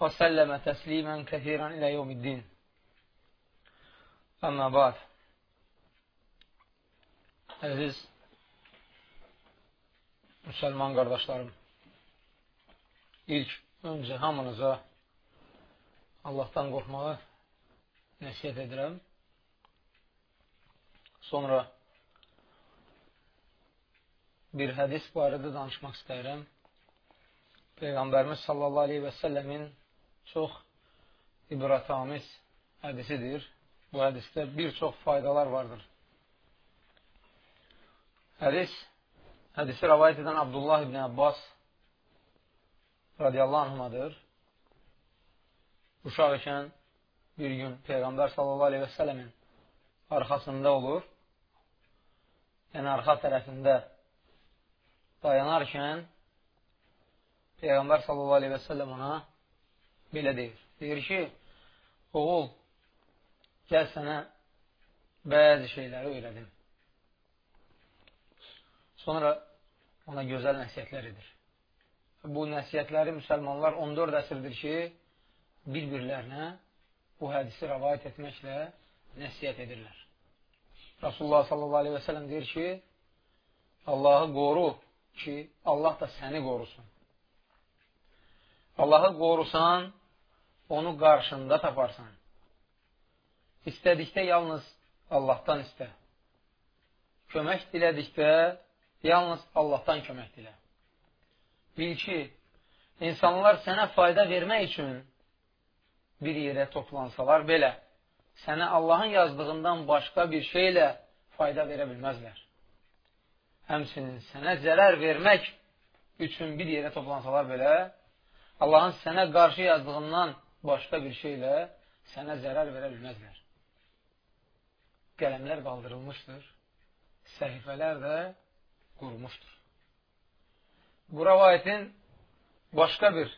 və səlləmə təslimən kəthirən ilə yevmiddin. Əmmə ba'd. Əziz müsəlman qardaşlarım, ilk öncə hamınıza Allahdan qorxmağı nəsiyyət edirəm. Sonra bir hədis barədə danışmaq istəyirəm. Peyğəmbərimiz sallallahu aleyhi və səlləmin çox ibratamiz hədisidir. Bu hədisdə bir çox faydalar vardır. Hədis, hədisi rəvayət edən Abdullah ibn Abbas radiyallahu anhumadır. Uşaq ikən bir gün Peyğəmbər sallallahu aleyhi və sələmin arxasında olur. Yəni, arxa tərəfində dayanarkən Peyğəmbər sallallahu aleyhi və səlləm ona belə deyir. Deyir ki, oğul, gəl sənə bəzi şeyləri öyrədim. Sonra ona gözəl nəsiyyətlər edir. Bu nəsiyyətləri müsəlmanlar 14 əsrdir ki, bir-birlərinə bu hədisi rəvayət etməklə nəsiyyət edirlər. Rasulullah sallallahu aleyhi və sələm deyir ki, Allahı qoru ki, Allah da səni qorusun. Allahı qorusan, onu qarşında taparsan. İstədikdə yalnız Allahdan istə. Kömək dilədikdə yalnız Allahdan kömək dilə. Bil ki, insanlar sənə fayda vermək üçün bir yerə toplansalar belə, sənə Allahın yazdığından başqa bir şeylə fayda verə bilməzlər. Həmsinin sənə zərər vermək üçün bir yerə toplansalar belə, Allahın sənə qarşı yazdığından başqa bir şeylə sənə zərər verə bilməzlər. Qələmlər qaldırılmışdır, səhifələr də qurmuşdur. Bu rəvayətin başqa bir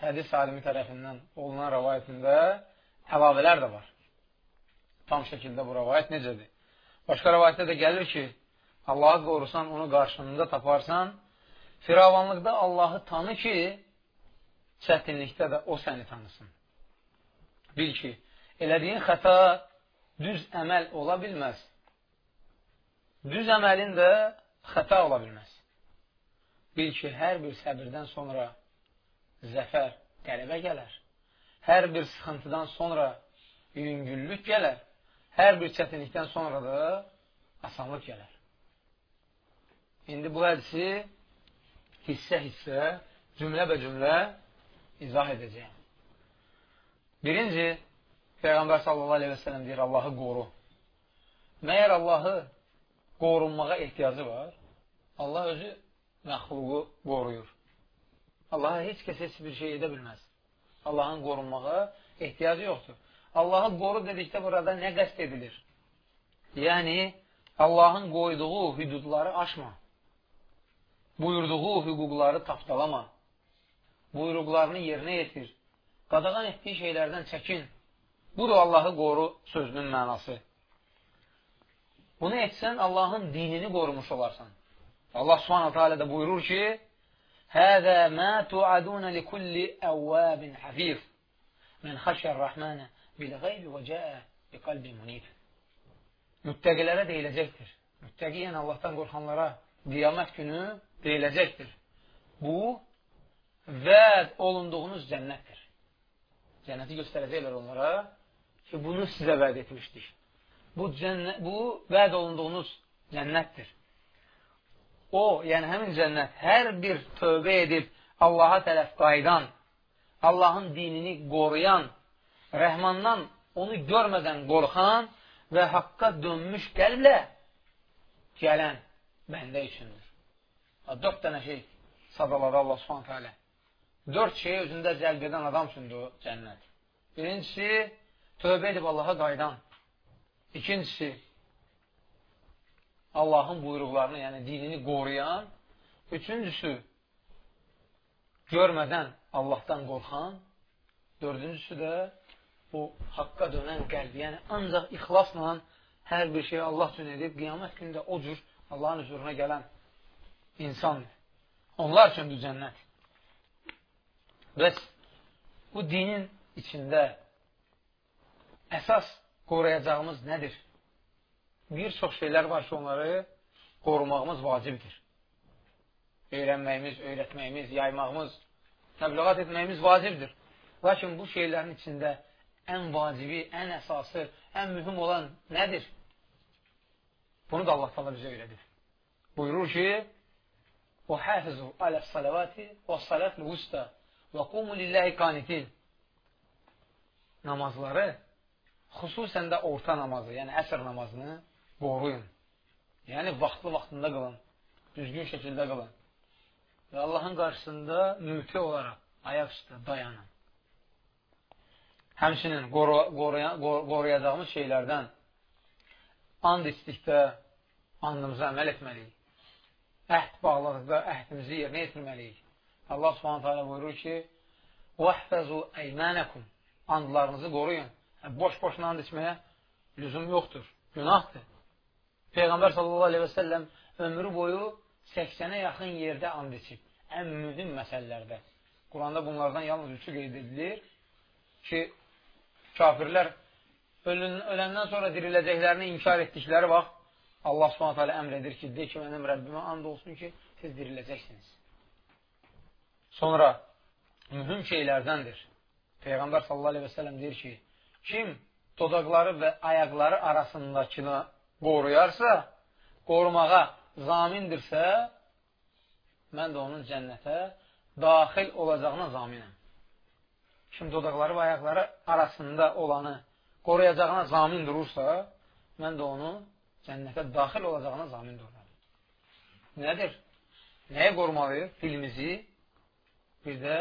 hədis alimi tərəfindən olunan rəvayətində əlavələr də var. Tam şəkildə bu rəvayət necədir? Başqa rəvayətdə də gəlir ki, Allahı qorusan, onu qarşında taparsan, firavanlıqda Allahı tanı ki, çətinlikdə də o səni tanısın. Bil ki, elədiyin xəta düz əməl ola bilməz. Düz əməlin də xəta ola bilməz. Bil ki, hər bir səbirdən sonra zəfər, qələbə gələr. Hər bir sıxıntıdan sonra yüngüllük gələr. Hər bir çətinlikdən sonra da asanlıq gələr. İndi bu hədisi hissə-hissə, cümlə bə cümlə izah edəcəyim. Birinci, Peyğəmbər sələm deyir, Allahı qoru. Məyər Allahı qorunmağa ehtiyacı var? Allah özü məxluqu qoruyur. Allaha heç kəs heç bir şey edə bilməz. Allahın qorunmağa ehtiyacı yoxdur. Allahı qoru dedikdə burada nə qəst edilir? Yəni, Allahın qoyduğu hüdudları aşma. Buyurduğu hüquqları tapdalama. Buyruqlarını yerinə yetir. Qadağan etdiyi şeylərdən çəkin. Budur Allahı qoru sözünün mənası. Bunu etsən, Allahın dinini qorumuş olarsan. Allah subhanahu teala da buyurur ki, Həzə mə tuadunə likulli əvvəbin hafif. Mən xəşər rəhmənə bil qeybi və cəə bi qalbi munib. Müttəqilərə deyiləcəkdir. Müttəqi yəni Allahdan qorxanlara qiyamət günü deyiləcəkdir. Bu, vəd olunduğunuz cənnətdir. Cənnəti göstərəcəklər onlara ki, bunu sizə vəd etmişdik. Bu, cənnət, bu vəd olunduğunuz cənnətdir. O, yəni həmin cənnət hər bir tövbə edib Allaha tərəf qaydan, Allahın dinini qoruyan, rəhmandan onu görmədən qorxan və haqqa dönmüş qəlblə gələn bəndə üçündür. Dörd dənə şey sadaladı Allah subhanətə alə. Dörd şeyi özündə cəlb edən adam üçündür cənnət. Birincisi, tövbə edib Allaha qaydan. İkincisi, Allahın buyruqlarını, yəni dinini qoruyan. Üçüncüsü, görmədən Allahdan qorxan. Dördüncüsü də bu haqqa dönən qəlbi, yəni ancaq ixlasla hər bir şeyi Allah üçün edib, qiyamət günündə o cür Allahın huzuruna gələn insandır. Onlar üçündür cənnət. Bəs bu dinin içində əsas qoruyacağımız nədir? Bir çox şeylər var ki, onları qorumağımız vacibdir. Öyrənməyimiz, öyrətməyimiz, yaymağımız, təbliğat etməyimiz vacibdir. Lakin bu şeylərin içində ən vacibi, ən əsası, ən mühüm olan nədir? Bunu da Allah Allah bizə öyrədir. Buyurur ki, O həfizu aləs salavati və salatl-usta Və qumu lillahi qanitin namazları, xüsusən də orta namazı, yəni əsr namazını qoruyun. Yəni, vaxtlı-vaxtında qılın, düzgün şəkildə qılın. Və Allahın qarşısında mülki olaraq ayaq üstə dayanın. Həmçinin qoru, qoruya, qor, qoruyacağımız şeylərdən and istikdə andımıza əməl etməliyik. Əhd bağladıqda əhdimizi yerinə yetirməliyik Allah subhanət hələ buyurur ki, وَحْفَزُوا əymənəkum Andlarınızı qoruyun. Yəni, boş-boş and içməyə lüzum yoxdur, günahdır. Peyğəmbər sallallahu aleyhi və səlləm ömrü boyu 80-ə yaxın yerdə and içib. Ən mühüm məsələlərdə. Quranda bunlardan yalnız üçü qeyd edilir ki, kafirlər ölün, öləndən sonra diriləcəklərini inkar etdikləri vaxt Allah subhanət hələ əmr edir ki, de ki, mənim Rəbbimə and olsun ki, siz diriləcəksiniz. Sonra mühüm şeylərdəndir. Peyğəmbər sallallahu aleyhi və sələm deyir ki, kim dodaqları və ayaqları arasındakını qoruyarsa, qorumağa zamindirsə, mən də onun cənnətə daxil olacağına zaminəm. Kim dodaqları və ayaqları arasında olanı qoruyacağına zamin durursa, mən də onu cənnətə daxil olacağına zamin dururam. Nədir? Nəyə qorumalıyıq? Dilimizi, bir də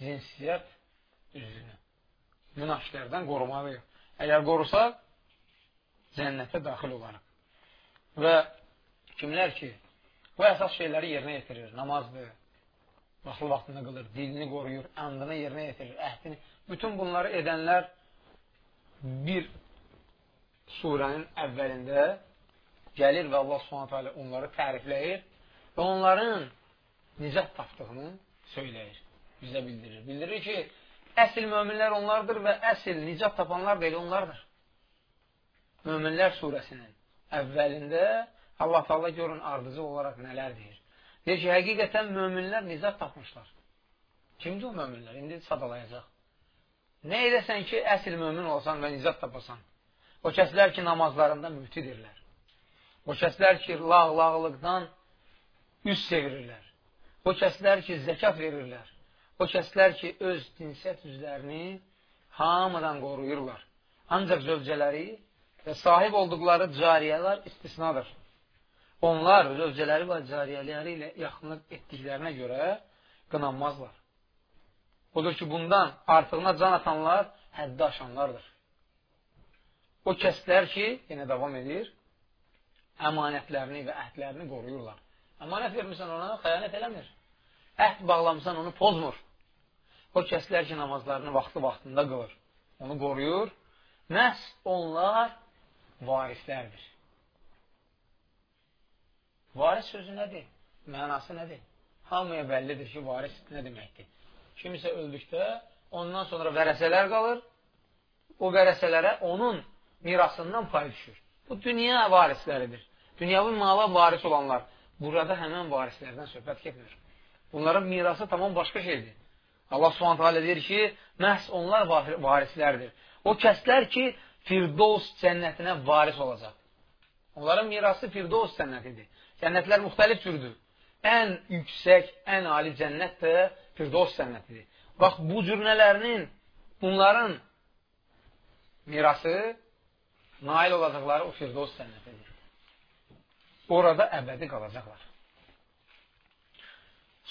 cinsiyyət üzünü. Münafişlərdən qorumalıyıq. Əgər qorusaq, cənnətə daxil olarıq. Və kimlər ki, bu əsas şeyləri yerinə yetirir, namazdır, vaxtlı vaxtında qılır, dilini qoruyur, andını yerinə yetirir, əhdini. Bütün bunları edənlər bir surənin əvvəlində gəlir və Allah subhanətə alə onları tərifləyir və onların nicət tapdığını söyləyir, bizə bildirir. Bildirir ki, əsl möminlər onlardır və əsl nicat tapanlar da elə onlardır. Möminlər surəsinin əvvəlində Allah Taala görün ardıcı olaraq nələr deyir. Deyir ki, həqiqətən möminlər nicat tapmışlar. Kimdir o möminlər? İndi sadalayacaq. Nə edəsən ki, əsl mömin olsan və nicat tapasan? O kəslər ki, namazlarında müftidirlər. O kəslər ki, lağ-lağlıqdan üz çevirirlər. O kəslər ki, zəkat verirlər. O kəslər ki, öz dinsiyyət üzlərini hamıdan qoruyurlar. Ancaq zövcələri və sahib olduqları cariyələr istisnadır. Onlar zövcələri və cariyələri ilə yaxınlıq etdiklərinə görə qınanmazlar. Odur ki, bundan artığına can atanlar həddi aşanlardır. O kəslər ki, yenə davam edir, əmanətlərini və əhdlərini qoruyurlar. Əmanət vermirsən ona, xəyanət eləmir. Əhd bağlamısan, onu pozmur. O kəslər ki, namazlarını vaxtlı-vaxtında qılır, onu qoruyur. Məhz onlar varislərdir. Varis sözü nədir? Mənası nədir? Hamıya bəllidir ki, varis nə deməkdir? Kimisə öldükdə ondan sonra vərəsələr qalır, o vərəsələrə onun mirasından pay düşür. Bu dünya varisləridir. Dünyavi mala varis olanlar. Burada həmən varislərdən söhbət getmir. Bunların mirası tamam başqa şeydir. Allah subhanət hələ deyir ki, məhz onlar varislərdir. O kəslər ki, Firdos cənnətinə varis olacaq. Onların mirası Firdos cənnətidir. Cənnətlər müxtəlif cürdür. Ən yüksək, ən ali cənnət də Firdos cənnətidir. Bax, bu cürnələrinin, bunların mirası nail olacaqları o Firdos cənnətidir. Orada əbədi qalacaqlar.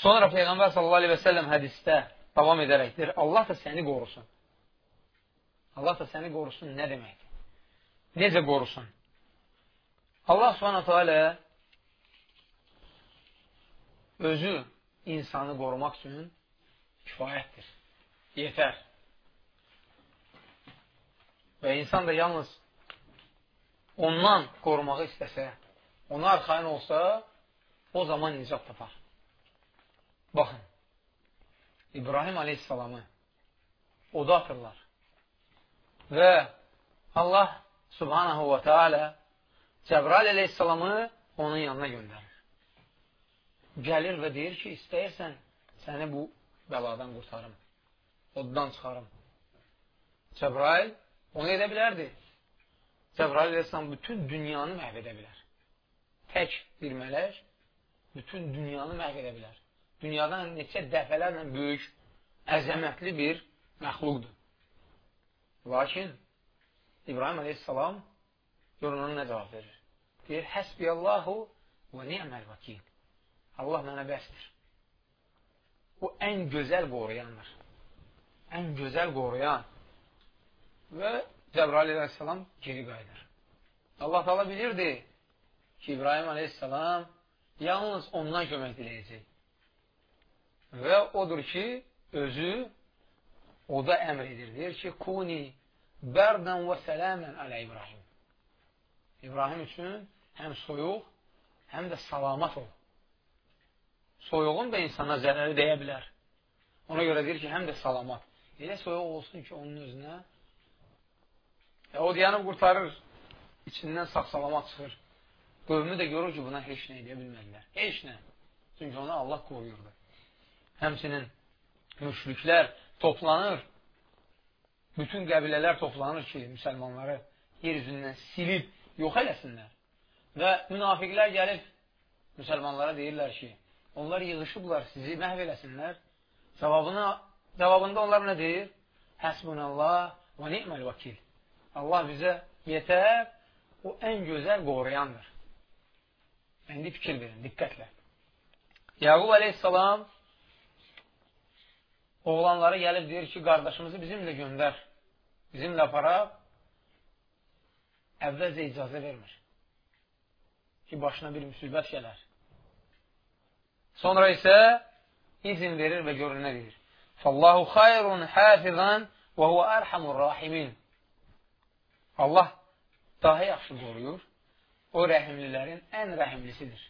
Sonra Peyğəmbər sallallahu aleyhi və səlləm hədistə davam edərəkdir. Allah da səni qorusun. Allah da səni qorusun nə deməkdir? Necə qorusun? Allah subhanətə alə özü insanı qorumaq üçün kifayətdir. Yetər. Və insan da yalnız ondan qorumağı istəsə, ona arxain olsa, o zaman nicat tapar. Baxın, İbrahim aleyhissalamı oda atırlar. Və Allah subhanahu və teala Cəbrail aleyhissalamı onun yanına göndərir. Gəlir və deyir ki, istəyirsən səni bu bəladan qurtarım, oddan çıxarım. Cəbrail onu edə bilərdi. Cəbrail aleyhissalam bütün dünyanı məhv edə bilər. Tək bir mələk bütün dünyanı məhv edə bilər. Dünyadan neçə dəfələrlə böyük, əzəmətli bir məxluqdur. Lakin İbrahim aleyhissalam görünən nə cavab verir? Deyir, həsbiyallahu və ni'məl vəkil. Allah mənə bəsdir. Bu ən gözəl qoruyandır. Ən gözəl qoruyan. Və Cəbrail aleyhissalam geri qayıdır. Allah Taala bilirdi ki, İbrahim aleyhissalam yalnız ondan kömək diləyəcək. Və odur ki, özü o da əmr edir. Deyir ki, kuni bərdən və sələmən alə İbrahim. İbrahim üçün həm soyuq, həm də salamat ol. Soyuğun da insana zərəri deyə bilər. Ona görə deyir ki, həm də salamat. Elə soyuq olsun ki, onun özünə e, o dayanıb qurtarır, içindən sağ-salamat çıxır. Qövmü də görür ki, buna heç nə edə bilmədilər. Heç nə. Çünki onu Allah qoruyurdu. Həmçinin müşriklər toplanır, bütün qəbilələr toplanır ki, müsəlmanları yer üzündən silib yox eləsinlər. Və münafiqlər gəlib müsəlmanlara deyirlər ki, onlar yığışıblar, sizi məhv eləsinlər. Cavabına, cavabında onlar nə deyir? Həsbunallah və ni'məl vəkil. Allah bizə yetər, o ən gözəl qoruyandır. İndi fikir verin, diqqətlə. Yaqub aleyhissalam oğlanları gəlib deyir ki, qardaşımızı bizimlə göndər, bizimlə aparaq, əvvəlcə icazə vermir ki, başına bir müsibət gələr. Sonra isə izin verir və görünə deyir. Fallahu xayrun hafizan və huvə ərhamur rahimin. Allah daha yaxşı qoruyur. O rəhimlilərin ən rəhimlisidir.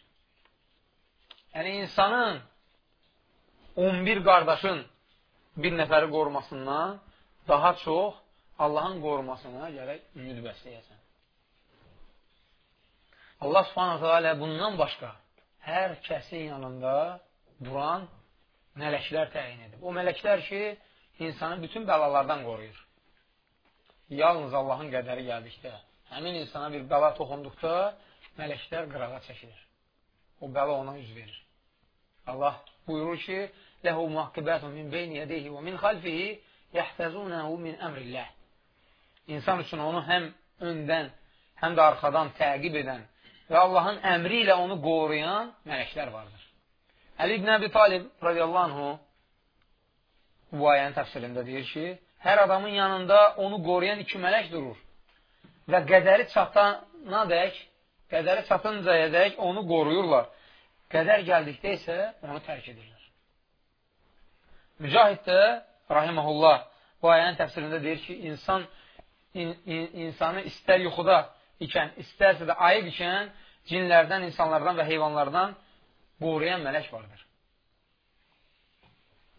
Yəni, insanın 11 qardaşın bir nəfəri qorumasından daha çox Allahın qorumasına gərək ümid bəsləyəsən. Allah subhanətə alə bundan başqa hər kəsin yanında duran mələklər təyin edib. O mələklər ki, insanı bütün bəlalardan qoruyur. Yalnız Allahın qədəri gəldikdə, həmin insana bir bəla toxunduqda, mələklər qırağa çəkilir. O bəla ona üz verir. Allah buyurur ki, Ləhu muhaqqibatun min beyni yədeyhi və min xalfihi yəhfəzunəhu min əmrilləh. İnsan üçün onu həm öndən, həm də arxadan təqib edən və Allahın əmri ilə onu qoruyan mələklər vardır. Əli ibn Əbi Talib radiyallahu anhu bu ayənin təfsirində deyir ki, hər adamın yanında onu qoruyan iki mələk durur və qədəri çatana dək, qədəri çatıncaya dək onu qoruyurlar. Qədər gəldikdə isə onu tərk edirlər. Mücahid də, rahiməhullah, bu ayənin təfsirində deyir ki, insan in, in, insanı istər yuxuda ikən, istərsə də ayıq ikən cinlərdən, insanlardan və heyvanlardan qoruyan mələk vardır.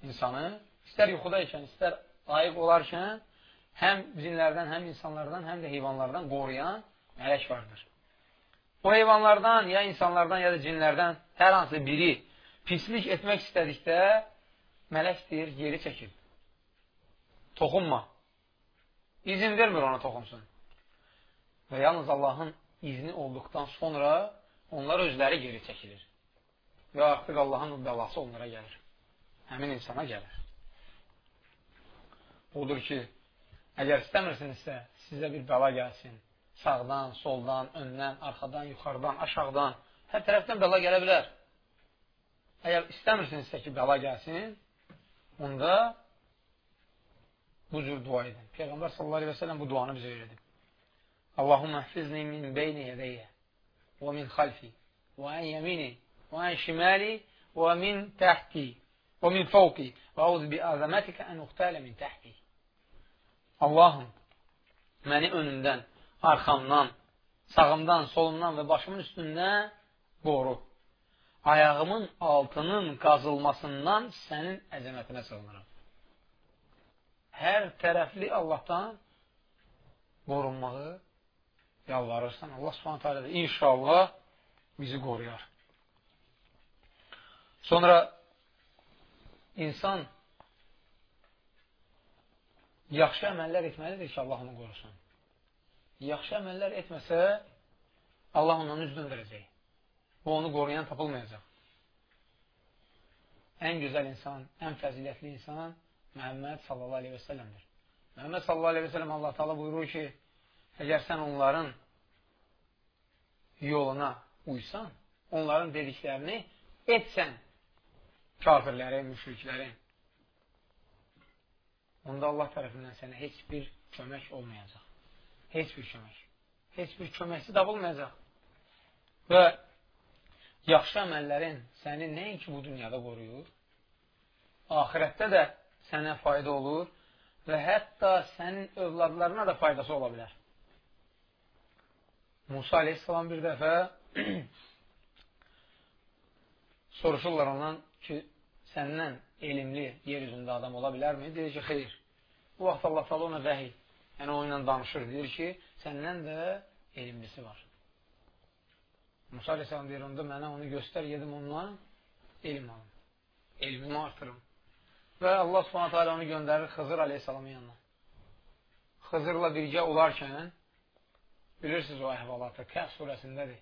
İnsanı istər yuxuda ikən, istər ayıq olarkən həm cinlərdən, həm insanlardan, həm də heyvanlardan qoruyan mələk vardır. O heyvanlardan, ya insanlardan, ya da cinlərdən hər hansı biri pislik etmək istədikdə mələk deyir, geri çəkil. Toxunma. İzin vermir ona toxunsun. Və yalnız Allahın izni olduqdan sonra onlar özləri geri çəkilir. Və artıq Allahın bəlası onlara gəlir. Həmin insana gəlir. Odur ki, əgər istəmirsinizsə, sizə bir bəla gəlsin. Sağdan, soldan, öndən, arxadan, yuxarıdan, aşağıdan, hər tərəfdən bəla gələ bilər. Əgər istəmirsinizsə ki, bəla gəlsin, onda bu cür dua edin. Peyğəmbər sallallahu aleyhi və səlləm bu duanı bizə öyrədib. Allahumma hfizni min beyni yedeyyə və min xalfi və ən yemini və ən şimali və min təhti və min fəvqi və əuzu bi əzəmətikə ən uxtələ min təhti. Allahım, məni önümdən, arxamdan, sağımdan, solumdan və başımın üstündən qoru. Ayağımın altının qazılmasından sənin əzəmətinə sığınıram. Hər tərəfli Allahdan qorunmağı yalvarırsan. Allah subhanətə alə inşallah bizi qoruyar. Sonra insan yaxşı əməllər etməlidir ki, Allah onu qorusun. Yaxşı əməllər etməsə, Allah ondan üz döndürəcək. Və onu qoruyan tapılmayacaq. Ən gözəl insan, ən fəzilətli insan Məhəmməd sallallahu aleyhi və səlləmdir. Məhəmməd sallallahu aleyhi və səlləm Allah taala buyurur ki, əgər sən onların yoluna uysan, onların dediklərini etsən, kafirlərin, müşriklərin, onda Allah tərəfindən sənə heç bir kömək olmayacaq. Heç bir kömək. Heç bir köməkçi tapılmayacaq. Və yaxşı əməllərin səni nəinki bu dünyada qoruyur, ahirətdə də sənə fayda olur və hətta sənin övladlarına da faydası ola bilər. Musa aleyhissalam bir dəfə soruşurlar ondan ki, səndən elmli yer üzündə adam ola bilərmi? Deyir ki, xeyr. Bu vaxt Allah talı ona vəhiy, yəni o ilə danışır. Deyir ki, səndən də elmlisi var. Musa aleyhissalam deyir, onda mənə onu göstər, yedim ondan elm alım. Elmimi artırım. Və Allah subhanətə alə onu göndərir Xızır aleyhissalamın yanına. Xızırla birgə olarkən bilirsiniz o əhvalatı, Kəhv surəsindədir.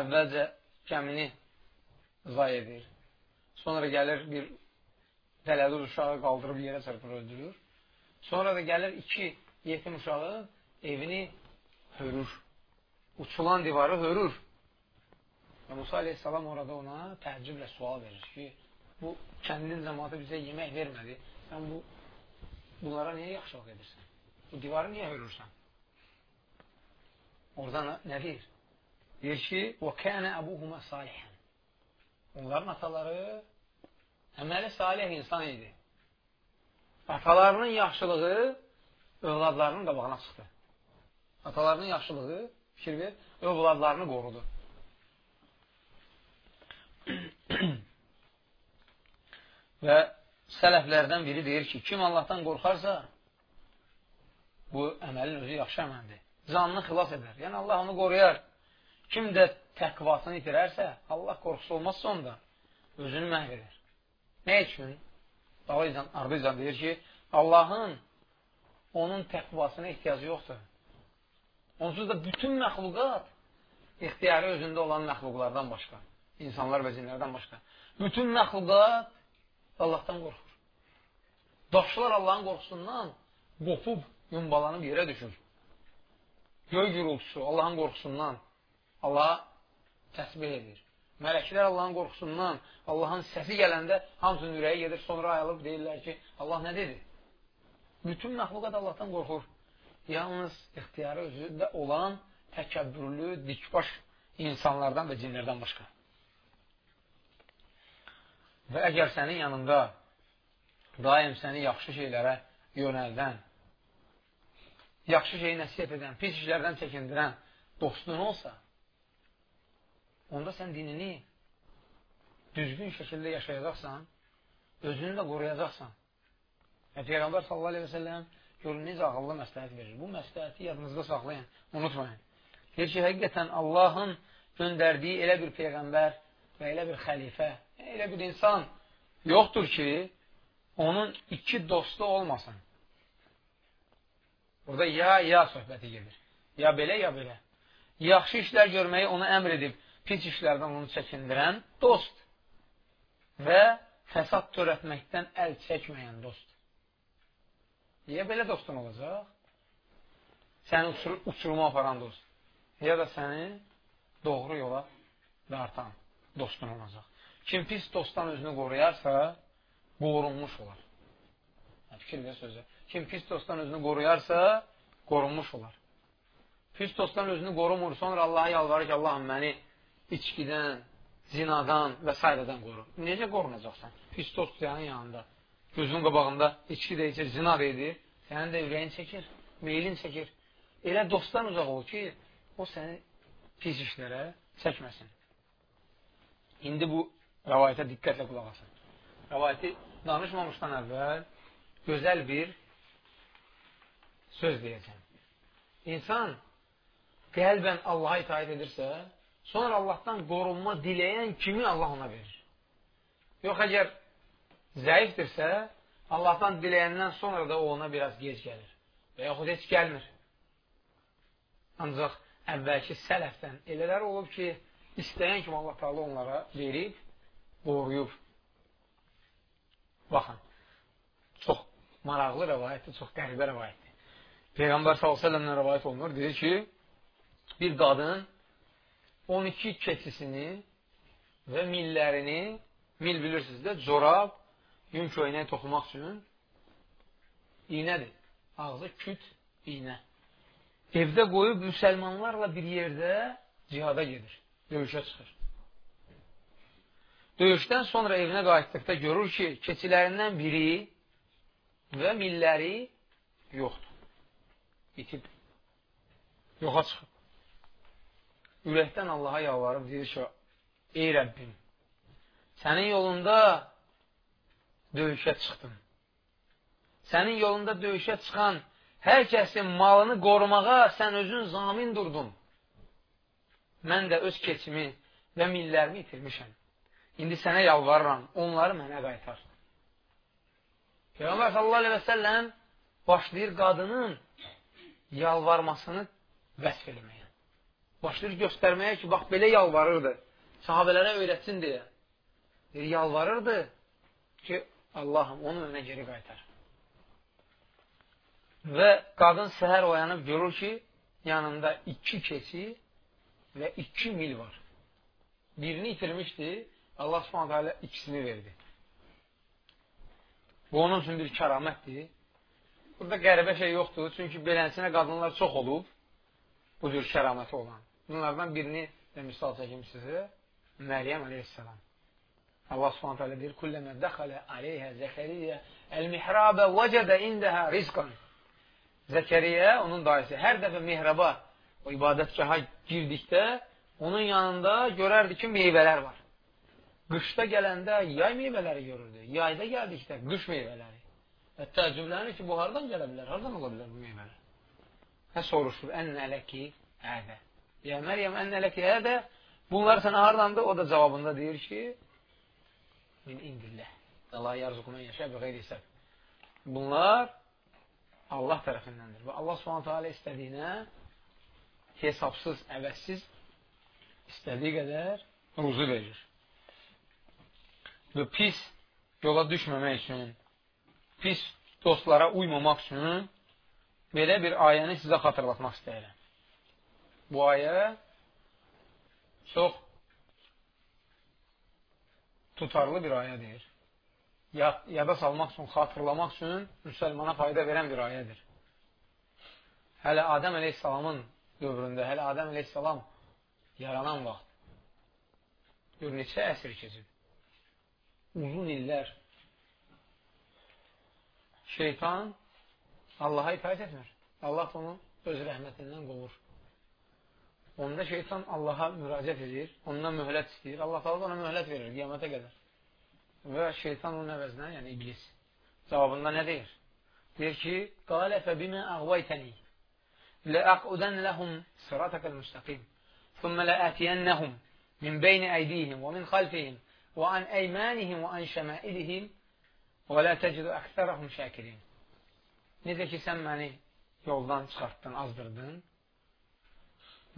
Əvvəlcə gəmini zay edir. Sonra gəlir bir dələduz uşağı qaldırıb yerə çırpır, öldürür. Sonra da gəlir iki yetim uşağı evini hörür. Uçulan divarı hörür. Və Musa aleyhissalam orada ona təəccüblə sual verir ki, bu kəndin cəmatı bizə yemək vermədi. Sən bu, bunlara niyə yaxşılıq edirsən? Bu divarı niyə hörürsən? Oradan nə deyir? Deyir ki, وَكَانَ أَبُوهُمَا صَالِحًا Onların ataları əməli salih insan idi. Atalarının yaxşılığı övladlarının qabağına çıxdı. Atalarının yaxşılığı, fikir ver, övladlarını qorudu. Və sələflərdən biri deyir ki, kim Allahdan qorxarsa, bu əməlin özü yaxşı əməldir. Canını xilas edər. Yəni, Allah onu qoruyar. Kim də təqvasını itirərsə, Allah qorxusu olmazsa onda, özünü məhv edər. Nə üçün? Dalaycan, ardıcan deyir ki, Allahın onun təqvasına ehtiyacı yoxdur. Onsuz da bütün məxluqat ixtiyarı özündə olan məxluqlardan başqa, insanlar və cinlərdən başqa. Bütün məxluqat Allahdan qorxur. Daşlar Allahın qorxusundan qopub, yumbalanıb yerə düşür. Göy gürültüsü Allahın qorxusundan Allaha təsbih edir. Mələklər Allahın qorxusundan, Allahın səsi gələndə hamısının ürəyi gedir, sonra ayılıb deyirlər ki, Allah nə dedi? Bütün məxluqat Allahdan qorxur. Yalnız ixtiyarı özündə olan təkəbbürlü, dikbaş insanlardan və cinlərdən başqa. Və əgər sənin yanında daim səni yaxşı şeylərə yönəldən, yaxşı şeyi nəsiyyət edən, pis işlərdən çəkindirən dostun olsa, onda sən dinini düzgün şəkildə yaşayacaqsan, özünü də qoruyacaqsan. Və Peyğəmbər sallallahu aleyhi və səlləm görün necə ağıllı məsləhət verir. Bu məsləhəti yadınızda saxlayın, unutmayın. Deyir ki, həqiqətən Allahın göndərdiyi elə bir Peyğəmbər və elə bir xəlifə elə bir insan yoxdur ki, onun iki dostu olmasın. Burada ya, ya söhbəti gedir. Ya belə, ya belə. Yaxşı işlər görməyi ona əmr edib, pis işlərdən onu çəkindirən dost və fəsad törətməkdən əl çəkməyən dost. Ya belə dostun olacaq, səni uçur uçuruma aparan dost, ya da səni doğru yola dartan dostun olacaq. Kim pis dostdan özünü qoruyarsa, qorunmuş olar. Fikir ver sözü. Kim pis dostdan özünü qoruyarsa, qorunmuş olar. Pis dostdan özünü qorumur, sonra Allaha yalvarır ki, Allahım məni içkidən, zinadan və s. qoru. Necə qorunacaqsan? Pis dost sənin yanında, gözün qabağında içki də içir, zina da edir, sənin də ürəyin çəkir, meylin çəkir. Elə dostdan uzaq ol ki, o səni pis işlərə çəkməsin. İndi bu rəvayətə diqqətlə qulaq asın. Rəvayəti danışmamışdan əvvəl gözəl bir söz deyəcəm. İnsan qəlbən Allaha itaət edirsə, sonra Allahdan qorunma diləyən kimi Allah ona verir. Yox, əgər zəifdirsə, Allahdan diləyəndən sonra da o ona biraz gec gəlir. Və yaxud heç gəlmir. Ancaq əvvəlki sələfdən elələr olub ki, istəyən kimi Allah Taala onlara verib, qoruyub. Baxın, çox maraqlı rəvayətdir, çox qəribə rəvayətdir. Peyğəmbər s.ə.v-dən rəvayət olunur, deyir ki, bir qadın 12 keçisini və millərini, mil bilirsiniz də, corab, yün köynəyə toxumaq üçün iynədir. Ağzı küt, iynə. Evdə qoyub müsəlmanlarla bir yerdə cihada gedir, döyüşə çıxır. Döyüşdən sonra evinə qayıtdıqda görür ki, keçilərindən biri və milləri yoxdur. Bitib. Yoxa çıxıb. Ürəkdən Allaha yalvarıb deyir ki, ey Rəbbim, sənin yolunda döyüşə çıxdım. Sənin yolunda döyüşə çıxan hər kəsin malını qorumağa sən özün zamin durdun. Mən də öz keçimi və millərimi itirmişəm. İndi sənə yalvarıram, onları mənə qaytar. Peyğəmbər sallallahu aleyhi və səlləm başlayır qadının yalvarmasını vəsf eləməyə. Başlayır göstərməyə ki, bax, belə yalvarırdı. Sahabələrə öyrətsin deyə. Deyir, yalvarırdı ki, Allahım, onu mənə geri qaytar. Və qadın səhər oyanıb görür ki, yanında iki keçi və iki mil var. Birini itirmişdi, Allah subhanətə alə ikisini verdi. Bu onun üçün bir kəramətdir. Burada qəribə şey yoxdur, çünki belənsinə qadınlar çox olub, bu cür kəraməti olan. Bunlardan birini də misal çəkim sizə, Məryəm aleyhissalam. Allah subhanət hələ deyir, Kulləmə dəxələ aleyhə Zəkəriyyə əl-mihrabə vəcədə indəhə rizqan. Zəkəriyyə, onun daisi, hər dəfə mihraba, o ibadətgaha girdikdə, onun yanında görərdi ki, meyvələr var. Qışda gələndə yay meyvələri görürdü. Yayda gəldikdə qış meyvələri. Və təəccüblənir ki, bu hardan gələ bilər? Hardan ola bilər bu meyvələr? Hə soruşur, ənnə ələki ədə. Ya Məryəm, ənnə ələki ədə. Bunlar sənə hardandır? O da cavabında deyir ki, min indillə. Allah yarzuquna yaşa və qeyri hesab. Bunlar Allah tərəfindəndir. Və Allah subhanətə alə istədiyinə hesabsız, əvəzsiz istədiyi qədər ruzu verir və pis yola düşməmək üçün, pis dostlara uymamaq üçün belə bir ayəni sizə xatırlatmaq istəyirəm. Bu ayə çox tutarlı bir ayədir. Yada salmaq üçün, xatırlamaq üçün müsəlmana fayda verən bir ayədir. Hələ Adəm əleyhissalamın dövründə, hələ Adəm əleyhissalam yaranan vaxt gör neçə əsr keçib uzun illər şeytan Allaha itaət etmir. Allah onu öz rəhmətindən qovur. Onda şeytan Allaha müraciət edir, ondan möhlət istəyir. Allah da ona möhlət verir qiyamətə qədər. Və şeytan onun əvəzinə, yəni iblis, cavabında nə deyir? Deyir ki, qalə fəbimə əğvaytəni ləəqüdən ləhum sıratəkəl müstəqim thumma ləətiyənnəhum min beyni əydihim və min xalfihim və an əymanihim və an şəmailihim və lə təcidu əksərəhum şəkirin. Necə ki, sən məni yoldan çıxartdın, azdırdın,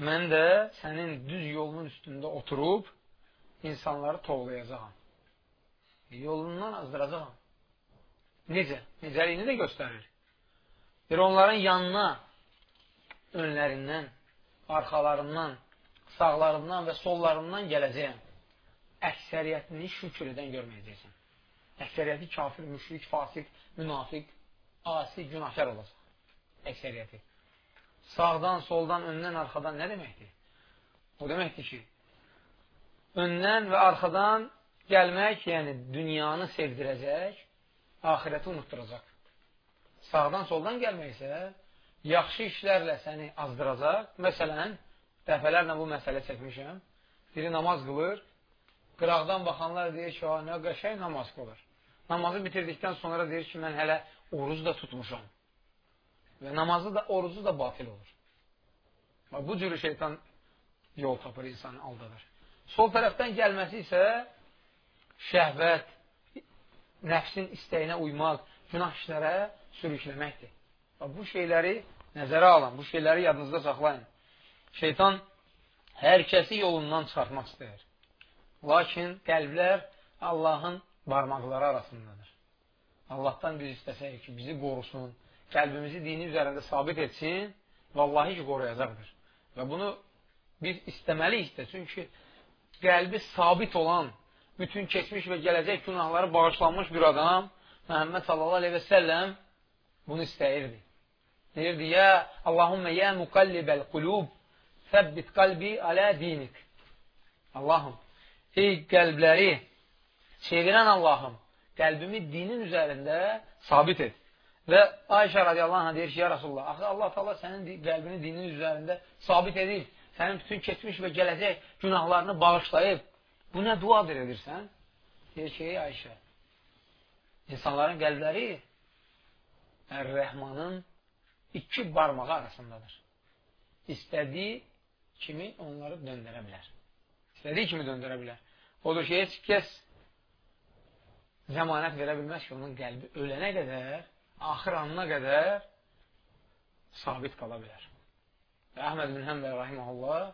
mən də sənin düz yolunun üstündə oturub insanları tovlayacağam. Yolundan azdıracağam. Necə? Necəliyini də göstərir. Bir onların yanına önlərindən, arxalarından, sağlarından və sollarından gələcəyəm əksəriyyətini şükür edən görməyəcəksən. Əksəriyyəti kafir, müşrik, fasik, münafiq, asi, günahkar olacaq. Əksəriyyəti. Sağdan, soldan, öndən, arxadan nə deməkdir? O deməkdir ki, öndən və arxadan gəlmək, yəni dünyanı sevdirəcək, ahirəti unutturacaq. Sağdan, soldan gəlmək isə yaxşı işlərlə səni azdıracaq. Məsələn, dəfələrlə bu məsələ çəkmişəm. Biri namaz qılır, qıraqdan baxanlar deyir ki, nə qəşəng namaz qılır. Namazı bitirdikdən sonra deyir ki, mən hələ orucu da tutmuşam. Və namazı da, orucu da batil olur. Bax, bu cürü şeytan yol tapır, insanı aldadır. Sol tərəfdən gəlməsi isə şəhvət, nəfsin istəyinə uymaq, günah işlərə sürükləməkdir. Bax, bu şeyləri nəzərə alın, bu şeyləri yadınızda saxlayın. Şeytan hər kəsi yolundan çıxartmaq istəyir. Lakin qəlblər Allahın barmaqları arasındadır. Allahdan biz istəsək ki, bizi qorusun, qəlbimizi dini üzərində sabit etsin, vallahi ki, qoruyacaqdır. Və bunu biz istəməliyik də, çünki qəlbi sabit olan, bütün keçmiş və gələcək günahları bağışlanmış bir adam, Məhəmməd sallallahu aleyhi və səlləm bunu istəyirdi. Deyirdi, ya Allahümmə ya muqallibəl qulub, səbbit qalbi alə dinik. Allahım, ey qəlbləri çevirən Allahım, qəlbimi dinin üzərində sabit et. Və Ayşə radiyallahu anh deyir ki, ya Rasulullah, axı Allah taala sənin qəlbini dinin üzərində sabit edib, sənin bütün keçmiş və gələcək günahlarını bağışlayıb. Bu nə duadır edirsən? Deyir ki, ey Ayşə, insanların qəlbləri Ər-Rəhmanın iki barmağı arasındadır. İstədiyi kimi onları döndərə bilər. İstədiyi kimi döndərə bilər. Odur ki, heç kəs zəmanət verə bilməz ki, onun qəlbi ölənə qədər, axır anına qədər sabit qala bilər. Və Əhməd bin Həmbəl rahiməhullah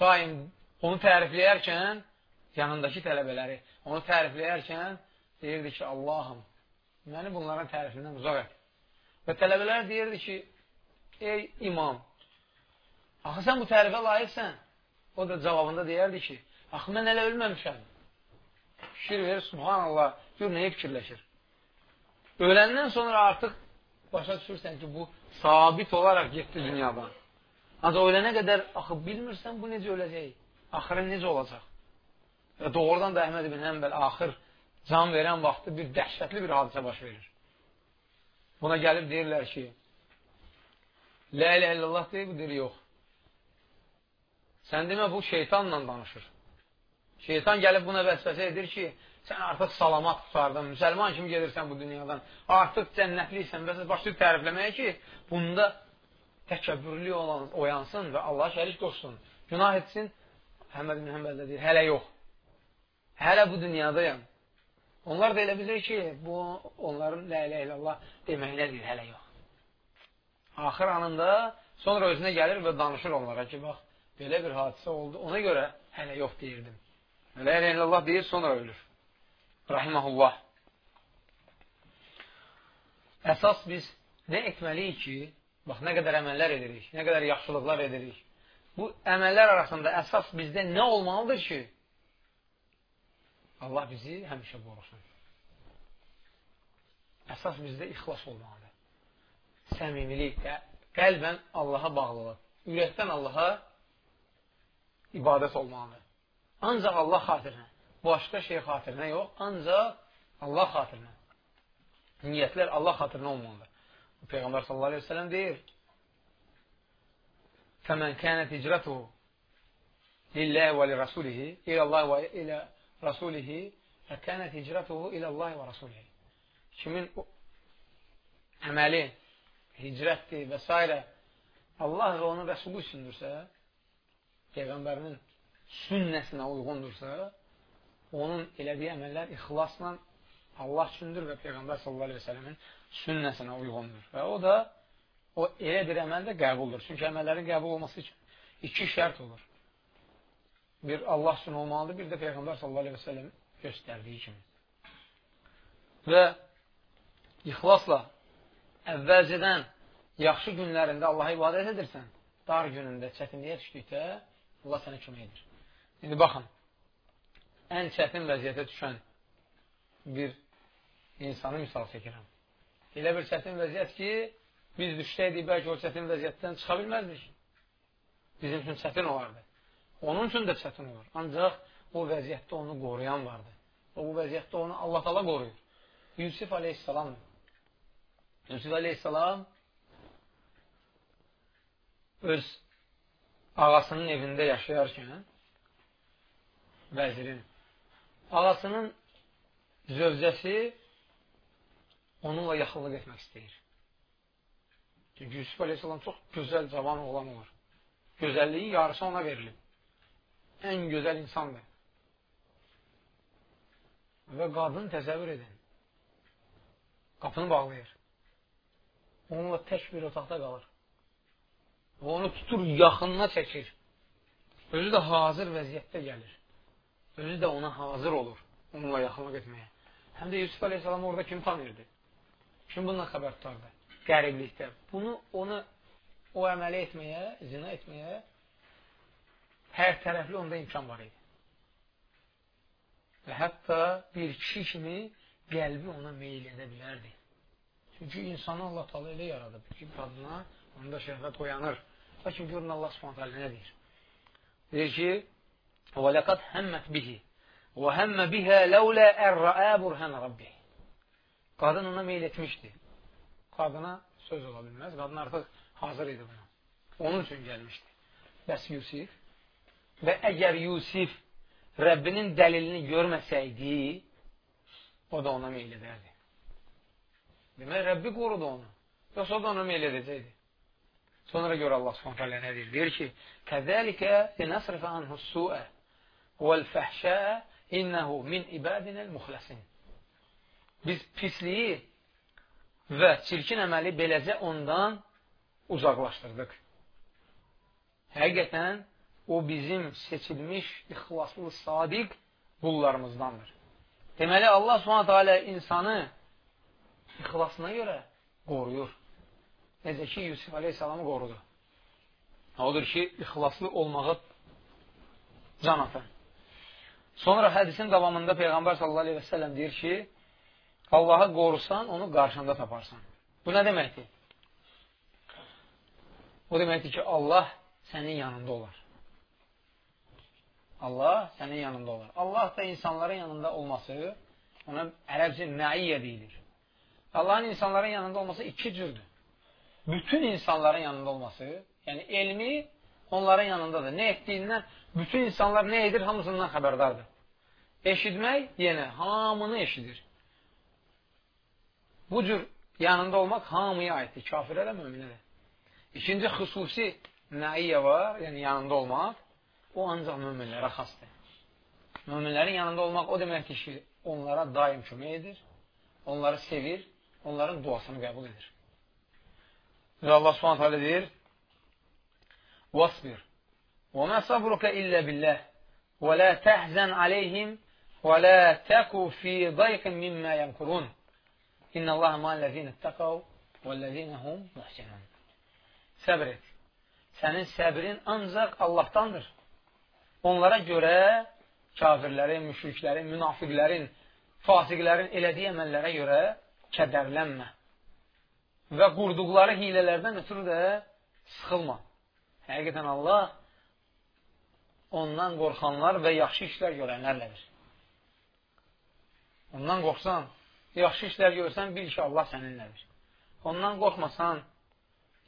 daim onu tərifləyərkən yanındakı tələbələri onu tərifləyərkən deyirdi ki, Allahım, məni bunların tərifindən uzaq et. Və tələbələr deyirdi ki, ey imam, axı sən bu tərifə layiqsən. O da cavabında deyərdi ki, axı mən elə ölməmişəm fikir verir, subhanallah, gör nəyə fikirləşir. Öləndən sonra artıq başa düşürsən ki, bu sabit olaraq getdi dünyadan. Ancaq ölənə qədər axı bilmirsən bu necə öləcək, axırı necə olacaq. Və doğrudan da Əhməd ibn Həmbəl axır can verən vaxtı bir dəhşətli bir hadisə baş verir. Buna gəlib deyirlər ki, Lə ilə illallah deyir, bu deyir, yox. Sən demə, bu şeytanla danışır. Şeytan gəlib buna vəsvəsə edir ki, sən artıq salamat qutardın, müsəlman kimi gedirsən bu dünyadan, artıq cənnətliksən və başlayıb tərifləməyə ki, bunda təkəbbürlü olan oyansın və Allah şərik qoşsun, günah etsin. Əhməd ibn Həmbəl deyir, hələ yox. Hələ bu dünyadayam. Onlar da elə bilir ki, bu onların lə ilə ilə Allah deməyinə deyir, hələ yox. Axır anında sonra özünə gəlir və danışır onlara ki, bax, belə bir hadisə oldu, ona görə hələ yox deyirdim. La ilahe illallah deyir, sonra ölür. Rahiməhullah. Əsas biz nə etməliyik ki, bax, nə qədər əməllər edirik, nə qədər yaxşılıqlar edirik. Bu əməllər arasında əsas bizdə nə olmalıdır ki, Allah bizi həmişə qorusun. Əsas bizdə ixlas olmalıdır. Səmimilik, qəlbən Allaha bağlılıq, ürəkdən Allaha ibadət olmalıdır. Ancaq Allah xatirinə başqa şey xatirinə yox, ancaq Allah xatirinə. Niyyətlər Allah xatirinə olmalıdır. Peyğəmbər sallallahu əleyhi və səlləm deyir: "Fəmən kənət hicratuhu lillahi və lirasulihi, ilə Allah və ilə rasulihi, fəkənət hicratuhu ilə Allah və rasulihi." Kimin əməli hicrətdir və s. Allah və onun rəsulu üçündürsə, Peyğəmbərinin sünnəsinə uyğundursa, onun elədiyi əməllər ixlasla Allah üçündür və Peyğəmbər sallallahu əleyhi və səlləmin sünnəsinə uyğundur. Və o da o elə bir əməl də qəbuldur. Çünki əməllərin qəbul olması üçün iki şərt olur. Bir Allah üçün olmalıdır, bir də Peyğəmbər sallallahu əleyhi və səlləm göstərdiyi kimi. Və ixlasla əvvəlcədən yaxşı günlərində Allaha ibadət edirsən, dar günündə çətinliyə düşdükdə Allah sənə kömək edir. İndi baxın, ən çətin vəziyyətə düşən bir insanı misal çəkirəm. Elə bir çətin vəziyyət ki, biz düşsəydik, bəlkə o çətin vəziyyətdən çıxa bilməzdik. Bizim üçün çətin olardı. Onun üçün də çətin olur. Ancaq o vəziyyətdə onu qoruyan vardı. O bu vəziyyətdə onu Allah tala qoruyur. Yusuf aleyhissalam Yusuf aleyhissalam öz ağasının evində yaşayarkən vəzirin ağasının zövcəsi onunla yaxınlıq etmək istəyir. Çünki Yusuf Aleyhisselam çox gözəl cavan oğlan olur. Gözəlliyin yarısı ona verilib. Ən gözəl insandır. Və qadın təsəvvür edin. Qapını bağlayır. Onunla tək bir otaqda qalır. Və onu tutur, yaxınına çəkir. Özü də hazır vəziyyətdə gəlir. Özü də ona hazır olur. Onunla yaxınlıq etməyə. Həm də Yusuf Aleyhisselam orada kim tanıyırdı? Kim bundan xəbər tutardı? Qəriblikdə. Bunu, onu o əməli etməyə, zina etməyə hər tərəfli onda imkan var idi. Və hətta bir kişi kimi qəlbi ona meyil edə bilərdi. Çünki insanı Allah talı elə yaradıb ki, qadına onda şəhvət oyanır. Lakin görün Allah subhanət nə deyir? Deyir ki, وَلَقَدْ هَمَّتْ بِهِ وَهَمَّ بِهَا لَوْلَا اَرْرَآ بُرْهَنَ رَبِّهِ Qadın ona meyil etmişdi. Qadına söz ola bilməz. Qadın artıq hazır idi buna. Onun üçün gəlmişdi. Bəs Yusif və əgər Yusif Rəbbinin dəlilini görməsəydi, o da ona meyil edərdi. Demək, Rəbbi qorudu onu. Yoxsa o da ona meyil edəcəkdi. Sonra görə Allah subhanət hələ nə deyir? Deyir ki, Kəzəlikə linəsrifə anhussuə vəl-fəhşə innəhu min ibadinəl muxləsin. Biz pisliyi və çirkin əməli beləcə ondan uzaqlaşdırdıq. Həqiqətən, o bizim seçilmiş, ixlaslı, sadiq qullarımızdandır. Deməli, Allah alə insanı ixlasına görə qoruyur. Necə ki, Yusuf aleyhissalamı qorudu. Odur ki, ixlaslı olmağı can atın. Sonra hədisin davamında Peyğəmbər sallallahu aleyhi və səlləm deyir ki, Allahı qorusan, onu qarşında taparsan. Bu nə deməkdir? O deməkdir ki, Allah sənin yanında olar. Allah sənin yanında olar. Allah da insanların yanında olması ona ərəbcə məiyyə deyilir. Allahın insanların yanında olması iki cürdür. Bütün insanların yanında olması, yəni elmi onların yanındadır. Nə etdiyindən bütün insanlar nə edir, hamısından xəbərdardır. Eşidmək yenə hamını eşidir. Bu cür yanında olmaq hamıya aiddir, kafirə də, müminə də. İkinci xüsusi nəiyyə var, yəni yanında olmaq, o ancaq müminlərə xasdır. Müminlərin yanında olmaq o deməkdir ki, onlara daim kömək edir, onları sevir, onların duasını qəbul edir. Və Allah subhanət hələ deyir, Vasbir, وَمَا صَبْرُكَ إِلَّا بِاللَّهِ وَلَا تَحْزَنْ عَلَيْهِمْ وَلَا تَكُ فِي ضَيْقٍ مِمَّا يَمْكُرُونَ إِنَّ اللَّهَ مَا الَّذِينَ اتَّقَوْا وَالَّذِينَ هُمْ مُحْسِنُونَ Səbr et. Sənin səbrin ancaq Allahdandır. Onlara görə kafirlərin, müşriklərin, münafiqlərin, fasiqlərin elədiyi əməllərə görə kədərlənmə. Və qurduqları hilələrdən ötürü də sıxılma. Həqiqətən Allah ondan qorxanlar və yaxşı işlər görənlərlədir. Ondan qorxsan, yaxşı işlər görsən, bil ki, Allah səninlədir. Ondan qorxmasan,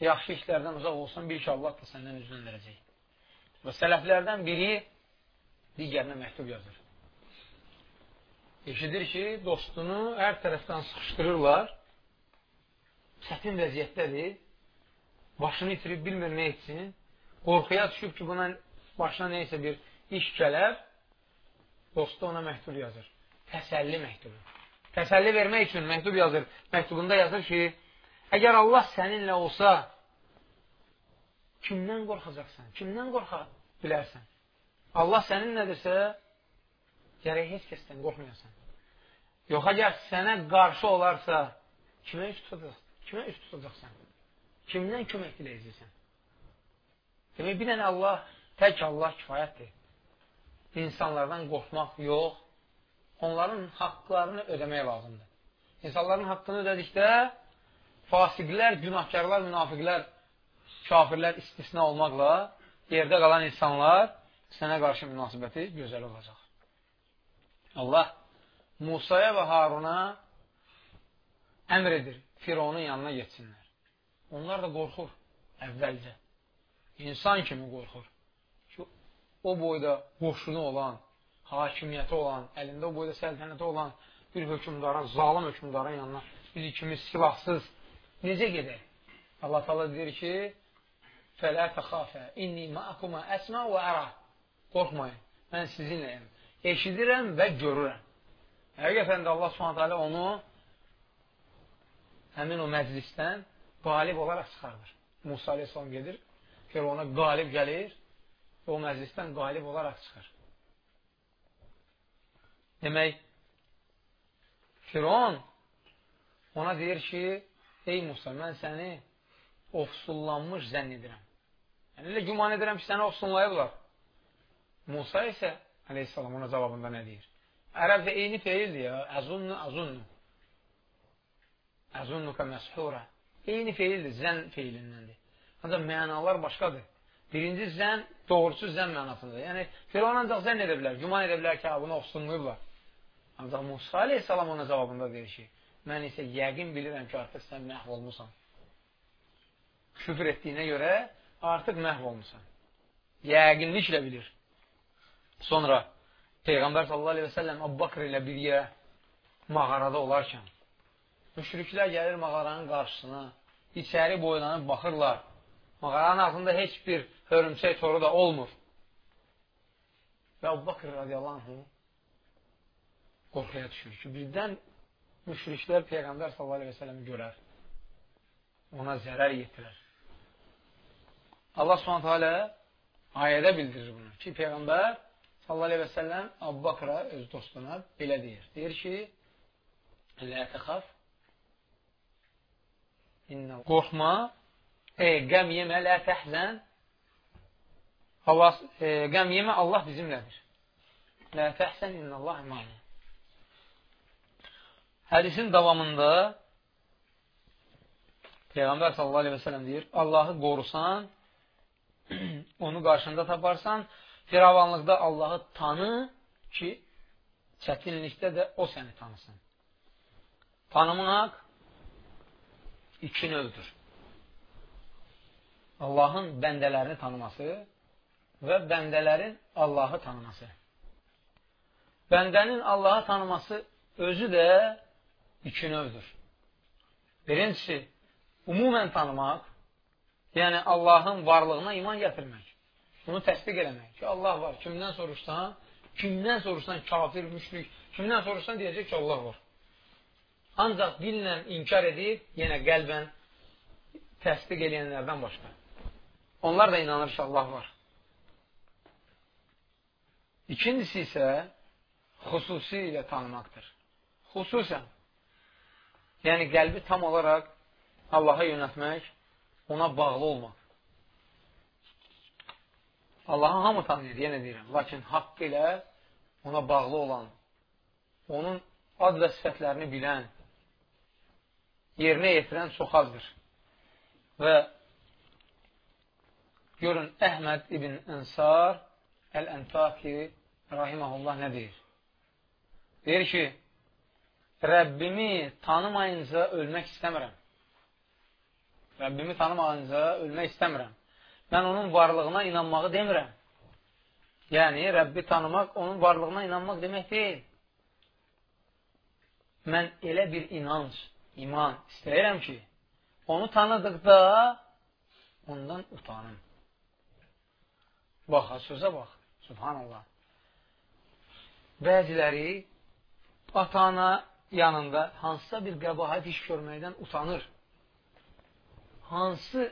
yaxşı işlərdən uzaq olsan, bil ki, Allah da səndən üzünə verəcək. Və sələflərdən biri digərinə məktub yazır. Eşidir ki, dostunu hər tərəfdən sıxışdırırlar, çətin vəziyyətdədir, başını itirib bilmir nə etsin, qorxuya düşüb ki, buna başına neysə bir iş gələr, dostu ona məktub yazır. Təsəlli məktubu. Təsəlli vermək üçün məktub yazır. Məktubunda yazır ki, əgər Allah səninlə olsa, kimdən qorxacaqsan? Kimdən qorxa bilərsən? Allah sənin nədirsə, gərək heç kəsdən qorxmayasan. Yox, əgər sənə qarşı olarsa, kimə üst tutacaqsan? Kimə üst tutacaqsan? Kimdən kömək diləyəcəksən? Demək, bir dənə Allah, tək Allah kifayətdir. İnsanlardan qorxmaq yox, onların haqqlarını ödəmək lazımdır. İnsanların haqqını ödədikdə fasiqlər, günahkarlar, münafiqlər, kafirlər istisna olmaqla yerdə qalan insanlar sənə qarşı münasibəti gözəl olacaq. Allah Musaya və Haruna əmr edir, Fironun yanına getsinlər. Onlar da qorxur əvvəlcə. İnsan kimi qorxur. O boyda qoşunu olan, hakimiyyəti olan, əlində o boyda səltənəti olan bir hökumdarın, zalim hökumdarın yanına biz ikimiz silahsız necə gedək? Allah təala deyir ki, fələ təxafə, inni ma'akuma əsmə və ərə. Qorxmayın, mən sizinləyəm. Eşidirəm və görürəm. Həqiqətən də Allah subhanət hələ onu həmin o məclisdən qalib olaraq çıxardır. Musa aleyhissalam gedir, ona qalib gəlir o məclisdən qalib olaraq çıxır. Demək, Firon ona deyir ki, ey Musa, mən səni ofsullanmış zənn edirəm. Yəni, elə güman edirəm ki, səni ofsunlayıblar. Musa isə, aleyhissalam, ona cavabında nə deyir? Ərəbcə eyni feildir ya, əzunnu, əzunnu. Əzunnuka məshura. Eyni feildir, zən feilindəndir. Ancaq mənalar başqadır. Birinci zən, doğrusu zən mənasındadır. Yəni, Firon ancaq zənn edə bilər, güman edə bilər ki, bunu ofsunlayıblar. Ancaq Musa aleyhissalam ona cavabında deyir ki, mən isə yəqin bilirəm ki, artıq sən məhv olmusan. Küfür etdiyinə görə artıq məhv olmusan. Yəqinliklə bilir. Sonra Peyğəmbər sallallahu aleyhi və səlləm Abu Bakr ilə birgə mağarada olarkən müşriklər gəlir mağaranın qarşısına, içəri boylanıb baxırlar. Mağaranın ağzında heç bir hörümçək toru da olmur. Və Abu Bakr radiyallahu anh qorxuya düşür ki, birdən müşriklər Peyğəmbər s.ə.v görər. Ona zərər yetirər. Allah s.ə.v ayədə bildirir bunu ki, Peyğəmbər s.ə.v Abu Bakra öz dostuna belə deyir. Deyir ki, Lə təxaf qorxma, e, qəm yemə, lə təhzən Allah, e, qəm yemə, Allah bizimlədir. Lə təhsən innəllah imanı. Hədisin davamında Peyğəmbər sallallahu aleyhi və sələm deyir, Allahı qorusan, onu qarşında taparsan, firavanlıqda Allahı tanı ki, çətinlikdə də o səni tanısın. Tanımaq iki növdür. Allahın bəndələrini tanıması və bəndələrin Allahı tanıması. Bəndənin Allahı tanıması özü də iki növdür. Birincisi, umumən tanımaq, yəni Allahın varlığına iman gətirmək. Bunu təsdiq eləmək ki, Allah var. Kimdən soruşsan, kimdən soruşsan kafir, müşrik, kimdən soruşsan deyəcək ki, Allah var. Ancaq dillə inkar edib, yenə qəlbən təsdiq eləyənlərdən başqa. Onlar da inanır ki, Allah var. İkincisi isə xüsusilə tanımaqdır. Xüsusən Yəni, qəlbi tam olaraq Allaha yönətmək, ona bağlı olmaq. Allahı hamı tanıyır, yenə deyirəm. Lakin haqq ilə ona bağlı olan, onun ad və sifətlərini bilən, yerinə yetirən çox azdır. Və görün, Əhməd ibn İnsar Əl-Əntaki rahiməhullah nə deyir? Deyir ki, Rəbbimi tanımayınca ölmək istəmirəm. Rəbbimi tanımayınca ölmək istəmirəm. Mən onun varlığına inanmağı demirəm. Yəni, Rəbbi tanımaq, onun varlığına inanmaq demək deyil. Mən elə bir inanc, iman istəyirəm ki, onu tanıdıqda ondan utanım. Bax, sözə bax, subhanallah. Bəziləri ata-ana yanında hansısa bir qəbahət iş görməkdən utanır. Hansı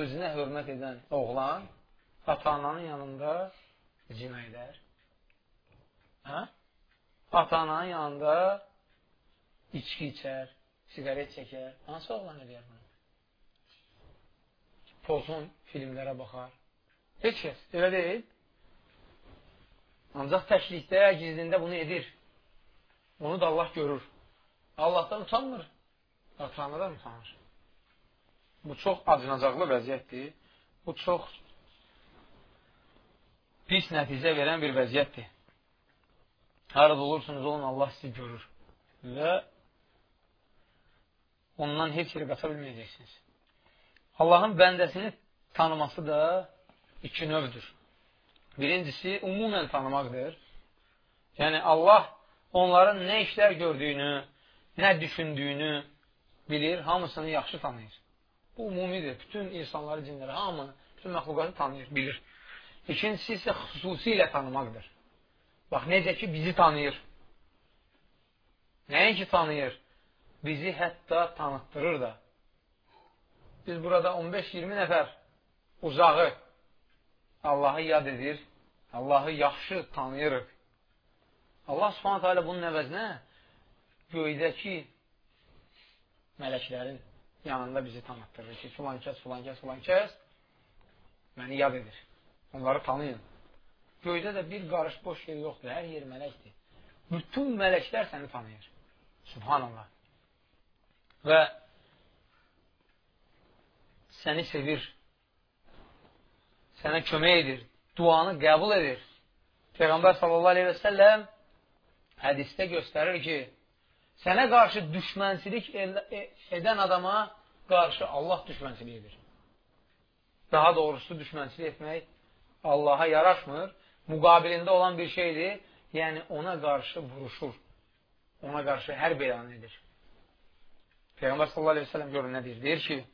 özünə hörmət edən oğlan ata-ananın yanında cina edər? Hə? Ata-ananın yanında içki içər, sigaret çəkər. Hansı oğlan edər bunu? Pozun filmlərə baxar. Heç kəs, elə deyil. Ancaq təklikdə, gizlində bunu edir. Onu da Allah görür. Allahdan utanmır. Tanrıdan utanır. Bu çox acınacaqlı vəziyyətdir. Bu çox pis nəticə verən bir vəziyyətdir. Harada olursunuz, olun, Allah sizi görür. Və ondan heç yeri qaça bilməyəcəksiniz. Allahın bəndəsini tanıması da iki növdür. Birincisi, umumən tanımaqdır. Yəni, Allah onların nə işlər gördüyünü, nə düşündüyünü bilir, hamısını yaxşı tanıyır. Bu umumidir. Bütün insanları, cinləri, hamını, bütün məxluqatı tanıyır, bilir. İkincisi isə xüsusilə tanımaqdır. Bax, necə ki, bizi tanıyır. Nəinki tanıyır? Bizi hətta tanıtdırır da. Biz burada 15-20 nəfər uzağı Allahı yad edir, Allahı yaxşı tanıyırıq. Allah subhanətə alə bunun əvəzinə göydəki mələklərin yanında bizi tanıtdırır ki, filan kəs, filan kəs, filan kəs məni yad edir. Onları tanıyın. Göydə də bir qarış boş yer yoxdur. Hər yer mələkdir. Bütün mələklər səni tanıyır. Subhanallah. Və səni sevir. Sənə kömək edir. Duanı qəbul edir. Peyğəmbər sallallahu aleyhi və səlləm hədistə göstərir ki, sənə qarşı düşmənçilik e, edən adama qarşı Allah düşmənçilik edir. Daha doğrusu düşmənçilik etmək Allaha yaraşmır müqabilində olan bir şeydir. Yəni, ona qarşı vuruşur. Ona qarşı hər beyan edir. Peyğəmbər sallallahu aleyhi ve sellem görün nə deyir? Deyir ki,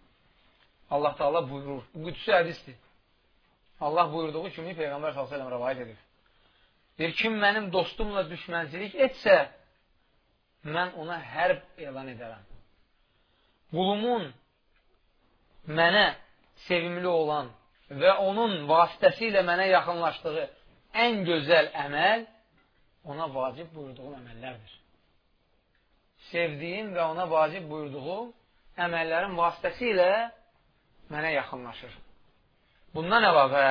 Allah Teala buyurur. Bu qüdsü hədisdir. Allah buyurduğu kimi Peyğəmbər sellem rəvayət edir. Deyir, kim mənim dostumla düşmənçilik etsə, mən ona hərb elan edərəm. Qulumun mənə sevimli olan və onun vasitəsilə mənə yaxınlaşdığı ən gözəl əməl ona vacib buyurduğum əməllərdir. Sevdiyim və ona vacib buyurduğum əməllərin vasitəsilə mənə yaxınlaşır. Bundan əlavə,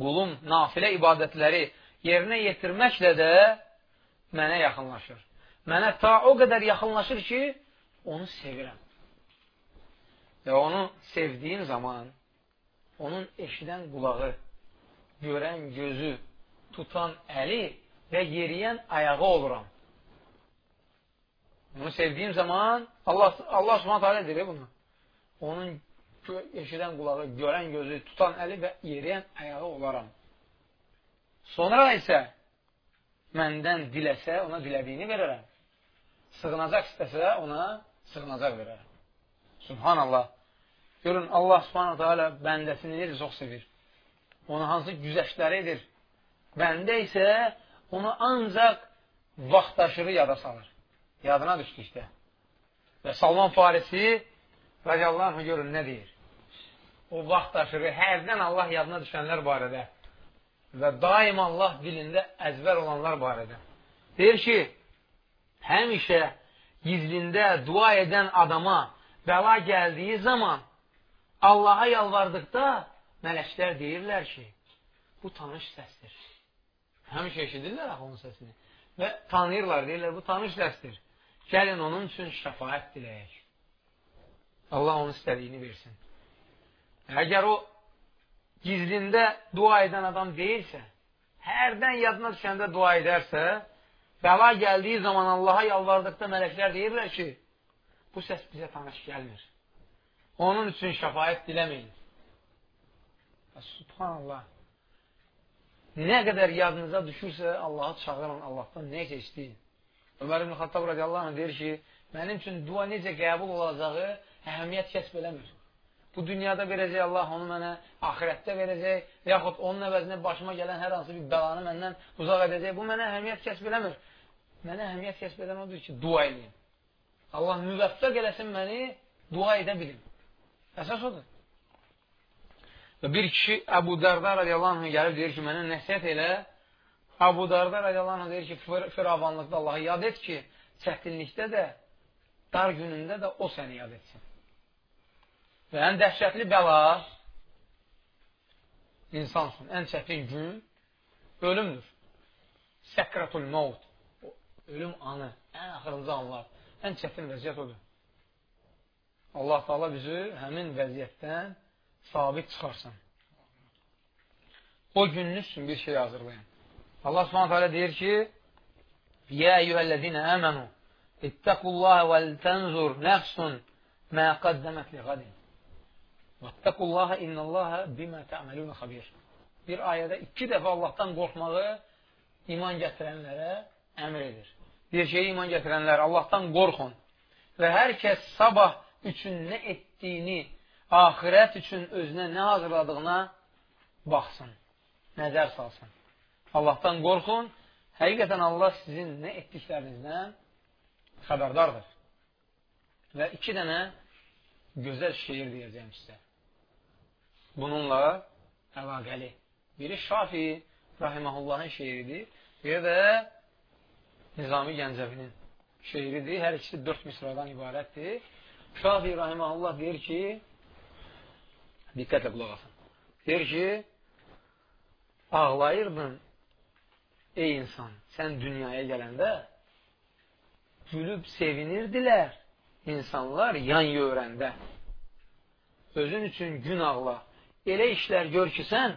qulum nafilə ibadətləri yerinə yetirməklə də mənə yaxınlaşır. Mənə ta o qədər yaxınlaşır ki, onu sevirəm. Və onu sevdiyim zaman onun eşidən qulağı, görən gözü, tutan əli və yeriyən ayağı oluram. Onu sevdiyim zaman Allah, Allah subhanət hələ deyir bunu. Onun eşidən qulağı, görən gözü, tutan əli və yeriyən ayağı olaram. Sonra isə məndən diləsə, ona dilədiyini verərəm. Sığınacaq istəsə, ona sığınacaq verərəm. Subhanallah. Görün, Allah subhanətə alə bəndəsini necə çox sevir onu hansı güzəştləri edir. Bəndə isə onu ancaq vaxtaşırı yada salır. Yadına düşdükdə. Və Salman Farisi radiyallahu görün nə deyir? O vaxtaşırı hərdən Allah yadına düşənlər barədə və daim Allah dilində əzbər olanlar barədə. Deyir ki, həmişə gizlində dua edən adama bəla gəldiyi zaman Allaha yalvardıqda mələklər deyirlər ki, bu tanış səsdir. Həmişə eşidirlər axı onun səsini. Və tanıyırlar, deyirlər, bu tanış səsdir. Gəlin onun üçün şəfayət diləyək. Allah onun istədiyini versin. Əgər o gizlində dua edən adam deyilsə, hərdən yadına düşəndə dua edərsə, bəla gəldiyi zaman Allaha yalvardıqda mələklər deyirlər ki, bu səs bizə tanış gəlmir. Onun üçün şəfayət diləməyin. Subhanallah. Nə qədər yadınıza düşürsə, Allahı çağırın, Allahdan necə istəyin. Ömər ibn Xattab radiyallahu anh deyir ki, mənim üçün dua necə qəbul olacağı əhəmiyyət kəsb eləmir. Bu dünyada verəcək Allah onu mənə, ahirətdə verəcək, yaxud onun əvəzinə başıma gələn hər hansı bir bəlanı məndən uzaq edəcək. Bu mənə əhəmiyyət kəsb eləmir. Mənə əhəmiyyət kəsb edən odur ki, dua edeyim. Allah müvəffəq eləsin məni, dua edə bilim. Əsas odur. Və bir kişi Əbu Dərdə radiyallahu anh gəlib deyir ki, mənə nəsiyyət elə. Əbu Dərdə radiyallahu anh deyir ki, firavanlıqda Allahı yad et ki, çətinlikdə də, dar günündə də o səni yad etsin. Və ən dəhşətli bəla insansın. Ən çətin gün ölümdür. Səkratul mavd. ölüm anı, ən axırıncı anlar, ən çətin vəziyyət odur. Allah Taala bizi həmin vəziyyətdən sabit çıxarsın. O gününüz üçün bir şey hazırlayın. Allah Subhanahu taala deyir ki: "Ya eyyuhellezine amenu ittaqullaha vel tenzur nefsun ma qaddamat li gadin." Vettekullaha innallaha bima ta'malun xabir. Bir ayədə iki dəfə Allahdan qorxmağı iman gətirənlərə əmr edir. Bir şeyə iman gətirənlər Allahdan qorxun və hər kəs sabah üçün nə etdiyini, axirət üçün özünə nə hazırladığına baxsın, nəzər salsın. Allahdan qorxun, həqiqətən Allah sizin nə etdiklərinizdən xəbərdardır. Və iki dənə gözəl şeir deyəcəyim sizə. Bununla əlaqəli. Biri Şafi Rahiməhullahın şeiridir, biri də Nizami Gəncəvinin şeiridir. Hər ikisi dörd misradan ibarətdir. Şafi Rahiməhullah deyir ki, diqqətlə qulaq asın. Deyir ki, ağlayırdın ey insan, sən dünyaya gələndə gülüb sevinirdilər insanlar yan görəndə. Özün üçün gün ağla. Elə işlər gör ki, sən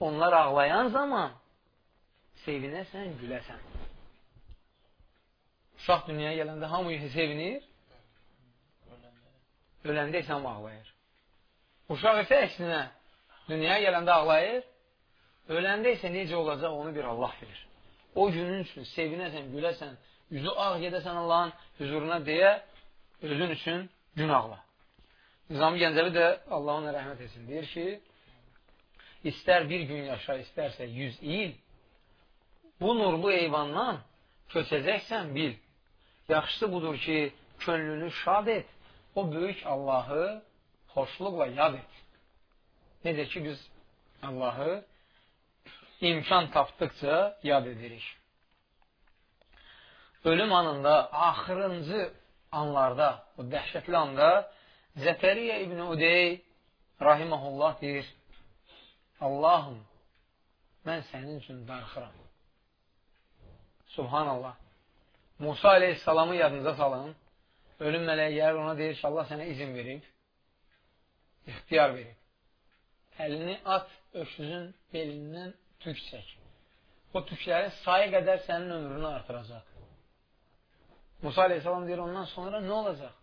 onlar ağlayan zaman sevinəsən, güləsən. Uşaq dünyaya gələndə hamı sevinir, öləndə isə ağlayır. Uşaq isə əksinə dünyaya gələndə ağlayır, öləndə isə necə olacaq onu bir Allah bilir. O günün üçün sevinəsən, güləsən, yüzü ağ gedəsən Allahın hüzuruna deyə özün üçün gün ağla. Nizami Gəncəvi də Allah ona rəhmət etsin. Deyir ki, istər bir gün yaşa, istərsə yüz il, bu nurlu eyvandan köçəcəksən bil. Yaxşısı budur ki, könlünü şad et, o böyük Allahı xoşluqla yad et. Necə ki, biz Allahı imkan tapdıqca yad edirik. Ölüm anında, axırıncı anlarda, o dəhşətli anda Zəkəriyə İbn Udey rahiməhullah deyir, Allahım, mən sənin üçün darxıram. Subhanallah. Musa aleyhissalamı yadınıza salın. Ölüm mələyi gəlir ona deyir ki, Allah sənə izin verib, ixtiyar verib. Əlini at, öküzün belindən tük çək. O tüklərin sayı qədər sənin ömrünü artıracaq. Musa aleyhissalam deyir, ondan sonra nə olacaq?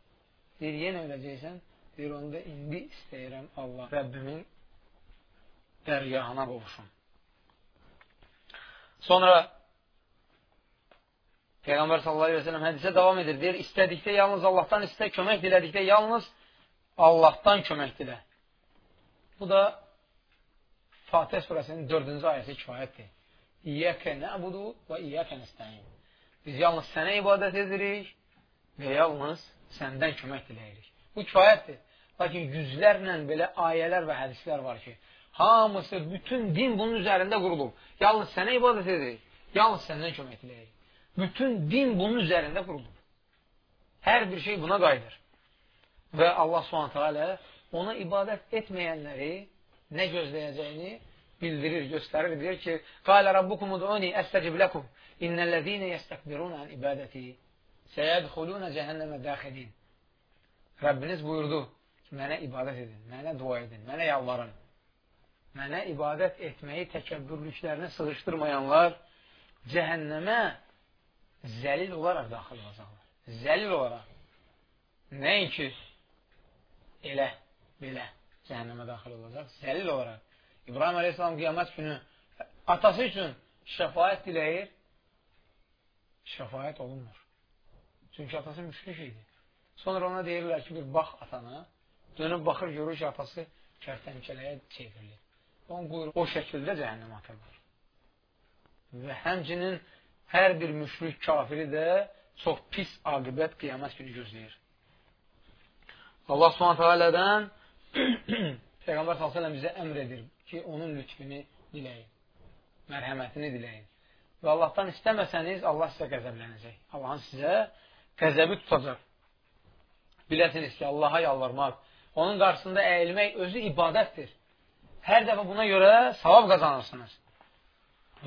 Deyir, yenə öləcəksən. Deyir, onda indi istəyirəm Allah Rəbbimin dərgahına qovuşum. Sonra Peyğəmbər sallallahu aleyhi ve sellem hədisə davam edir. Deyir, istədikdə yalnız Allahdan istə, kömək dilədikdə yalnız Allahdan kömək dilə. Bu da Fatih surəsinin dördüncü ayəsi kifayətdir. İyyəkə nəbudu və iyyəkə nəstəyin. Biz yalnız sənə ibadət edirik və yalnız səndən kömək diləyirik. Bu kifayətdir. Lakin yüzlərlə belə ayələr və hədislər var ki, hamısı, bütün din bunun üzərində qurulub. Yalnız sənə ibadət edirik, yalnız səndən kömək diləyirik. Bütün din bunun üzərində qurulur. Hər bir şey buna qayıdır. Və Allah alə ona ibadət etməyənləri nə gözləyəcəyini bildirir, göstərir. Deyir ki, Qalə Rabbukum ud'uni əstəcib ləkum innəl-ləzīnə yəstəkbirun ən ibadəti səyədxulunə cəhənnəmə dəxilin. Rəbbiniz buyurdu ki, mənə ibadət edin, mənə dua edin, mənə yalvarın. Mənə ibadət etməyi təkəbbürlüklərinə sığışdırmayanlar cəhənnəmə zəlil olaraq daxil olacaqlar. Zəlil olaraq. Nəinki elə, belə cəhənnəmə daxil olacaq. Zəlil olaraq. İbrahim Aleyhisselam qiyamət günü atası üçün şəfayət diləyir. Şəfayət olunmur. Çünki atası müşrik idi. Sonra ona deyirlər ki, bir bax atana. Dönüb baxır, görür ki, atası kərtəmkələyə çevrilir. Onun quyruq o şəkildə cəhənnəmə atırlar. Və həmcinin hər bir müşrik kafiri də çox pis aqibət qiyamət günü gözləyir. Allah subhanətə alədən Peyğəmbər s.ə.v bizə əmr edir ki, onun lütfini diləyin, mərhəmətini diləyin. Və Allahdan istəməsəniz, Allah sizə qəzəblənəcək. Allahın sizə qəzəbi tutacaq. Biləsiniz ki, Allaha yalvarmaq, onun qarşısında əyilmək özü ibadətdir. Hər dəfə buna görə savab qazanırsınız.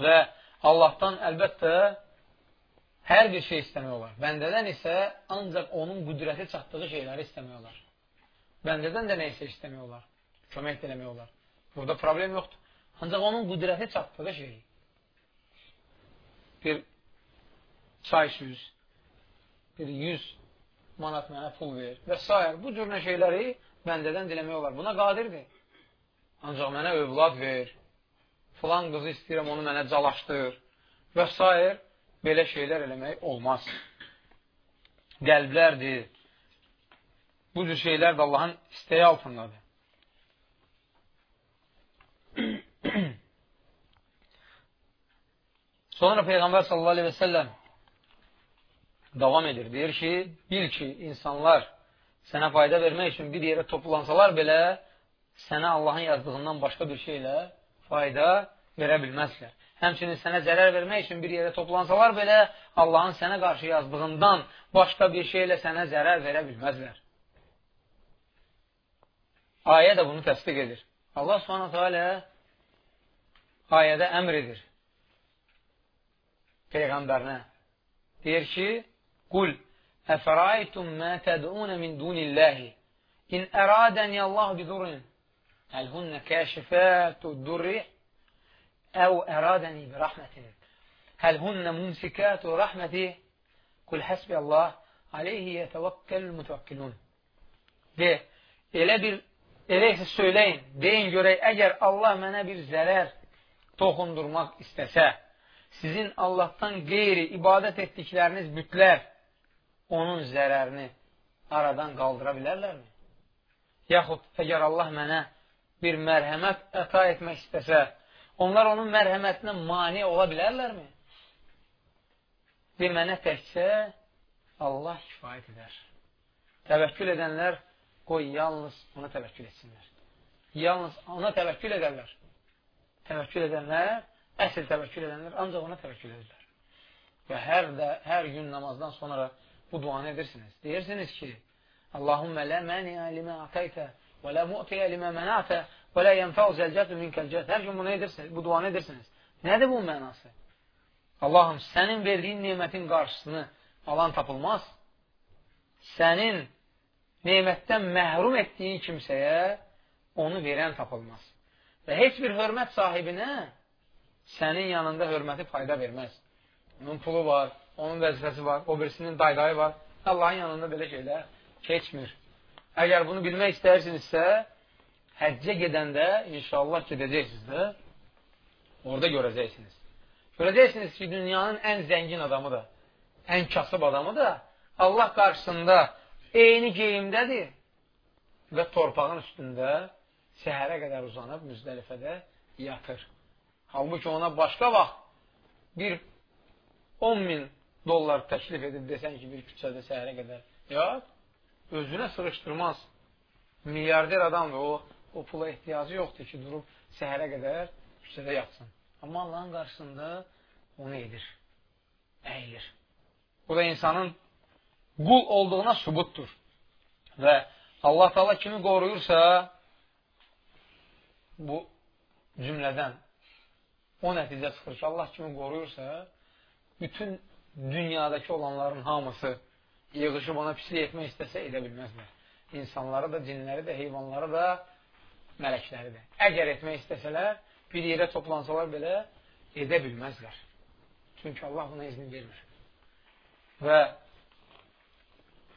Və Allahdan əlbəttə Hər bir şey istəmək olar. Bəndədən isə ancaq onun qüdrəti çatdığı şeyləri istəmək olar. Bəndədən də nə isə istəmək olar. Kömək eləmək olar. Burada problem yoxdur. Ancaq onun qüdrəti çatdığı şey. Bir çay süz, bir 100 manat mənə pul ver və s. Bu cür nə şeyləri bəndədən diləmək olar. Buna qadirdir. Ancaq mənə övlad ver, filan qızı istəyirəm, onu mənə calaşdır və s belə şeylər eləmək olmaz. Qəlblərdir. Bu cür şeylər də Allahın istəyi altındadır. Sonra Peyğəmbər sallallahu aleyhi və səlləm davam edir. Deyir ki, bil ki, insanlar sənə fayda vermək üçün bir yerə toplansalar belə, sənə Allahın yazdığından başqa bir şeylə fayda verə bilməzlər həmçinin sənə zərər vermək üçün bir yerə toplansalar belə, Allahın sənə qarşı yazdığından başqa bir şeylə sənə zərər verə bilməzlər. Ayə də bunu təsdiq edir. Allah subhanətə alə ayədə əmr edir Peyğəmbərinə. Deyir ki, Qul, əfəraytum mə tədunə min dunilləhi, in əradəni Allah bidurrin, əlhunnə kəşifətü durri, əv əradəni birahmətin, əlhunnə mumsikətü rəhməti, qul həsbi Allah, aleyhi yətəvəkkəl mütəvəkkilun. De, elə bir, elə isə söyləyin, deyin görək, əgər Allah mənə bir zərər toxundurmaq istəsə, sizin Allahdan qeyri ibadət etdikləriniz bütlər, onun zərərini aradan qaldıra bilərlərmi? Yaxud, əgər Allah mənə bir mərhəmət əta etmək istəsə, Onlar onun mərhəmətinə mani ola bilərlərmi? Və mənə təkcə Allah kifayət edər. Təvəkkül edənlər qoy yalnız ona təvəkkül etsinlər. Yalnız ona təvəkkül edərlər. Təvəkkül edənlər, əsl təvəkkül edənlər ancaq ona təvəkkül edirlər. Və hər, də, hər gün namazdan sonra bu duanı edirsiniz. Deyirsiniz ki, Allahümmə lə məniə limə atəytə və lə mu'tiyə limə mənətə Və lə yənfəu zəlcətü minkəlcət. Hər gün bunu edirsiniz, bu duanı edirsiniz. Nədir bu mənası? Allahım, sənin verdiyin nemətin qarşısını alan tapılmaz. Sənin nemətdən məhrum etdiyin kimsəyə onu verən tapılmaz. Və heç bir hörmət sahibinə sənin yanında hörməti fayda verməz. Onun pulu var, onun vəzifəsi var, o birisinin daydayı var. Allahın yanında belə şeylər keçmir. Əgər bunu bilmək istəyirsinizsə, həccə gedəndə inşallah gedəcəksiniz də, orada görəcəksiniz. Görəcəksiniz ki, dünyanın ən zəngin adamı da, ən kasıb adamı da Allah qarşısında eyni geyimdədir və torpağın üstündə səhərə qədər uzanıb müzdəlifədə yatır. Halbuki ona başqa vaxt bir 10 min dollar təklif edib desən ki, bir küçədə səhərə qədər yat, özünə sırışdırmaz. Milyarder adamdır o o pula ehtiyacı yoxdur ki, durub səhərə qədər küçədə yatsın. Amma Allahın qarşısında onu edir, əyilir. Bu da insanın qul olduğuna sübutdur. Və Allah Taala kimi qoruyursa, bu cümlədən o nəticə çıxır ki, Allah kimi qoruyursa, bütün dünyadakı olanların hamısı yığışıb ona pislik etmək istəsə edə bilməzlər. İnsanları da, cinləri də, heyvanları da mələkləridir. Əgər etmək istəsələr, bir yerə toplansalar belə edə bilməzlər. Çünki Allah buna izin vermir. Və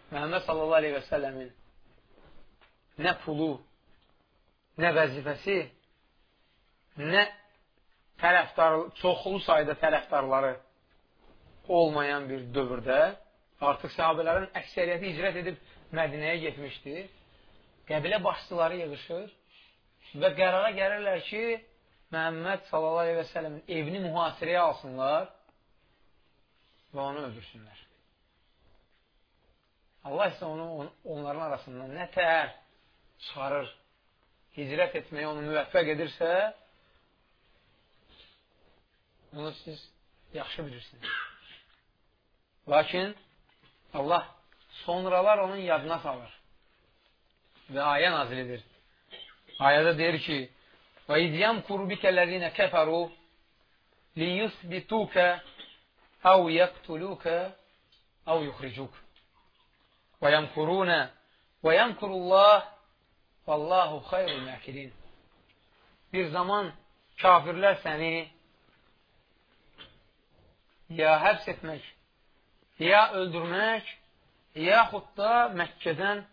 Məhəmməd sallallahu aleyhi və səlləmin nə pulu, nə vəzifəsi, nə tərəfdar, çoxlu sayda tərəfdarları olmayan bir dövrdə artıq sahabələrin əksəriyyəti icrət edib Mədinəyə getmişdir. Qəbilə başçıları yığışır və qərara gəlirlər ki, Məhəmməd sallallahu aleyhi və sələmin evini mühasirəyə alsınlar və onu öldürsünlər. Allah isə onu on, onların arasından nə tər çıxarır, hicrət etməyə onu müvəffəq edirsə, bunu siz yaxşı bilirsiniz. Lakin Allah sonralar onun yadına salır və ayə nazil edir. Ayədə deyir ki, Və idyəm kurbikələzinə kəfəru liyusbituka əv yəqtulukə əv yuxricuk. Və yəmkurunə və yəmkurullah vallahu xayrul məkirin. Bir zaman kafirlər səni ya həbs etmək, ya öldürmək, yaxud da Məkkədən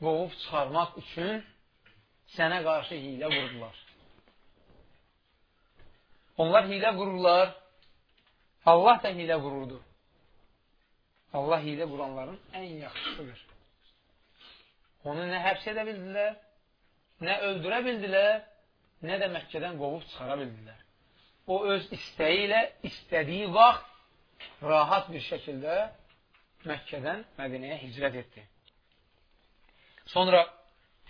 qovub çıxarmaq üçün sənə qarşı hilə qurdular. Onlar hilə qururlar, Allah da hilə qururdu. Allah hilə quranların ən yaxşısıdır. Onu nə həbs edə bildilər, nə öldürə bildilər, nə də Məkkədən qovub çıxara bildilər. O öz istəyi ilə istədiyi vaxt rahat bir şəkildə Məkkədən Mədinəyə hicrət etdi. Sonra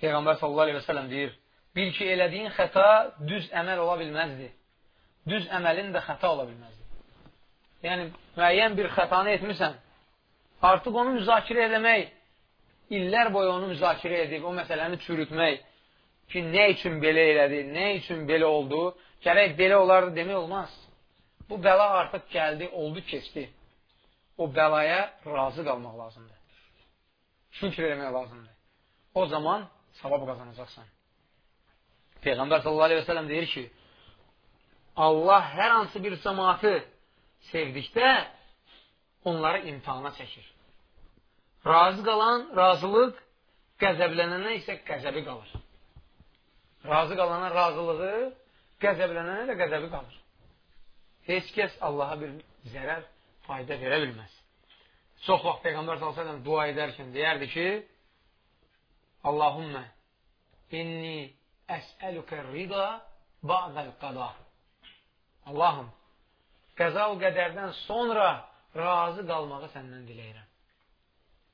Peyğəmbər sallallahu aleyhi və sələm deyir, bil ki, elədiyin xəta düz əməl ola bilməzdi. Düz əməlin də xəta ola bilməzdi. Yəni, müəyyən bir xətanı etmirsən, artıq onu müzakirə eləmək, illər boyu onu müzakirə edib, o məsələni çürütmək, ki, nə üçün belə elədi, nə üçün belə oldu, gərək belə olardı demək olmaz. Bu bəla artıq gəldi, oldu, keçdi. O bəlaya razı qalmaq lazımdır. Şükür eləmək lazımdır. O zaman savab qazanacaqsan. Peyğəmbər sallallahu aleyhi və sələm deyir ki, Allah hər hansı bir cəmatı sevdikdə onları imtihana çəkir. Razı qalan razılıq, qəzəblənənə isə qəzəbi qalır. Razı qalana razılığı, qəzəblənənə də qəzəbi qalır. Heç kəs Allaha bir zərər, fayda verə bilməz. Çox vaxt Peyğəmbər s.ə.v dua edərkən deyərdi ki, Allahümmə inni əsəlükə rida ba'dəl qada. Allahım, qəza və qədərdən sonra razı qalmağı səndən diləyirəm.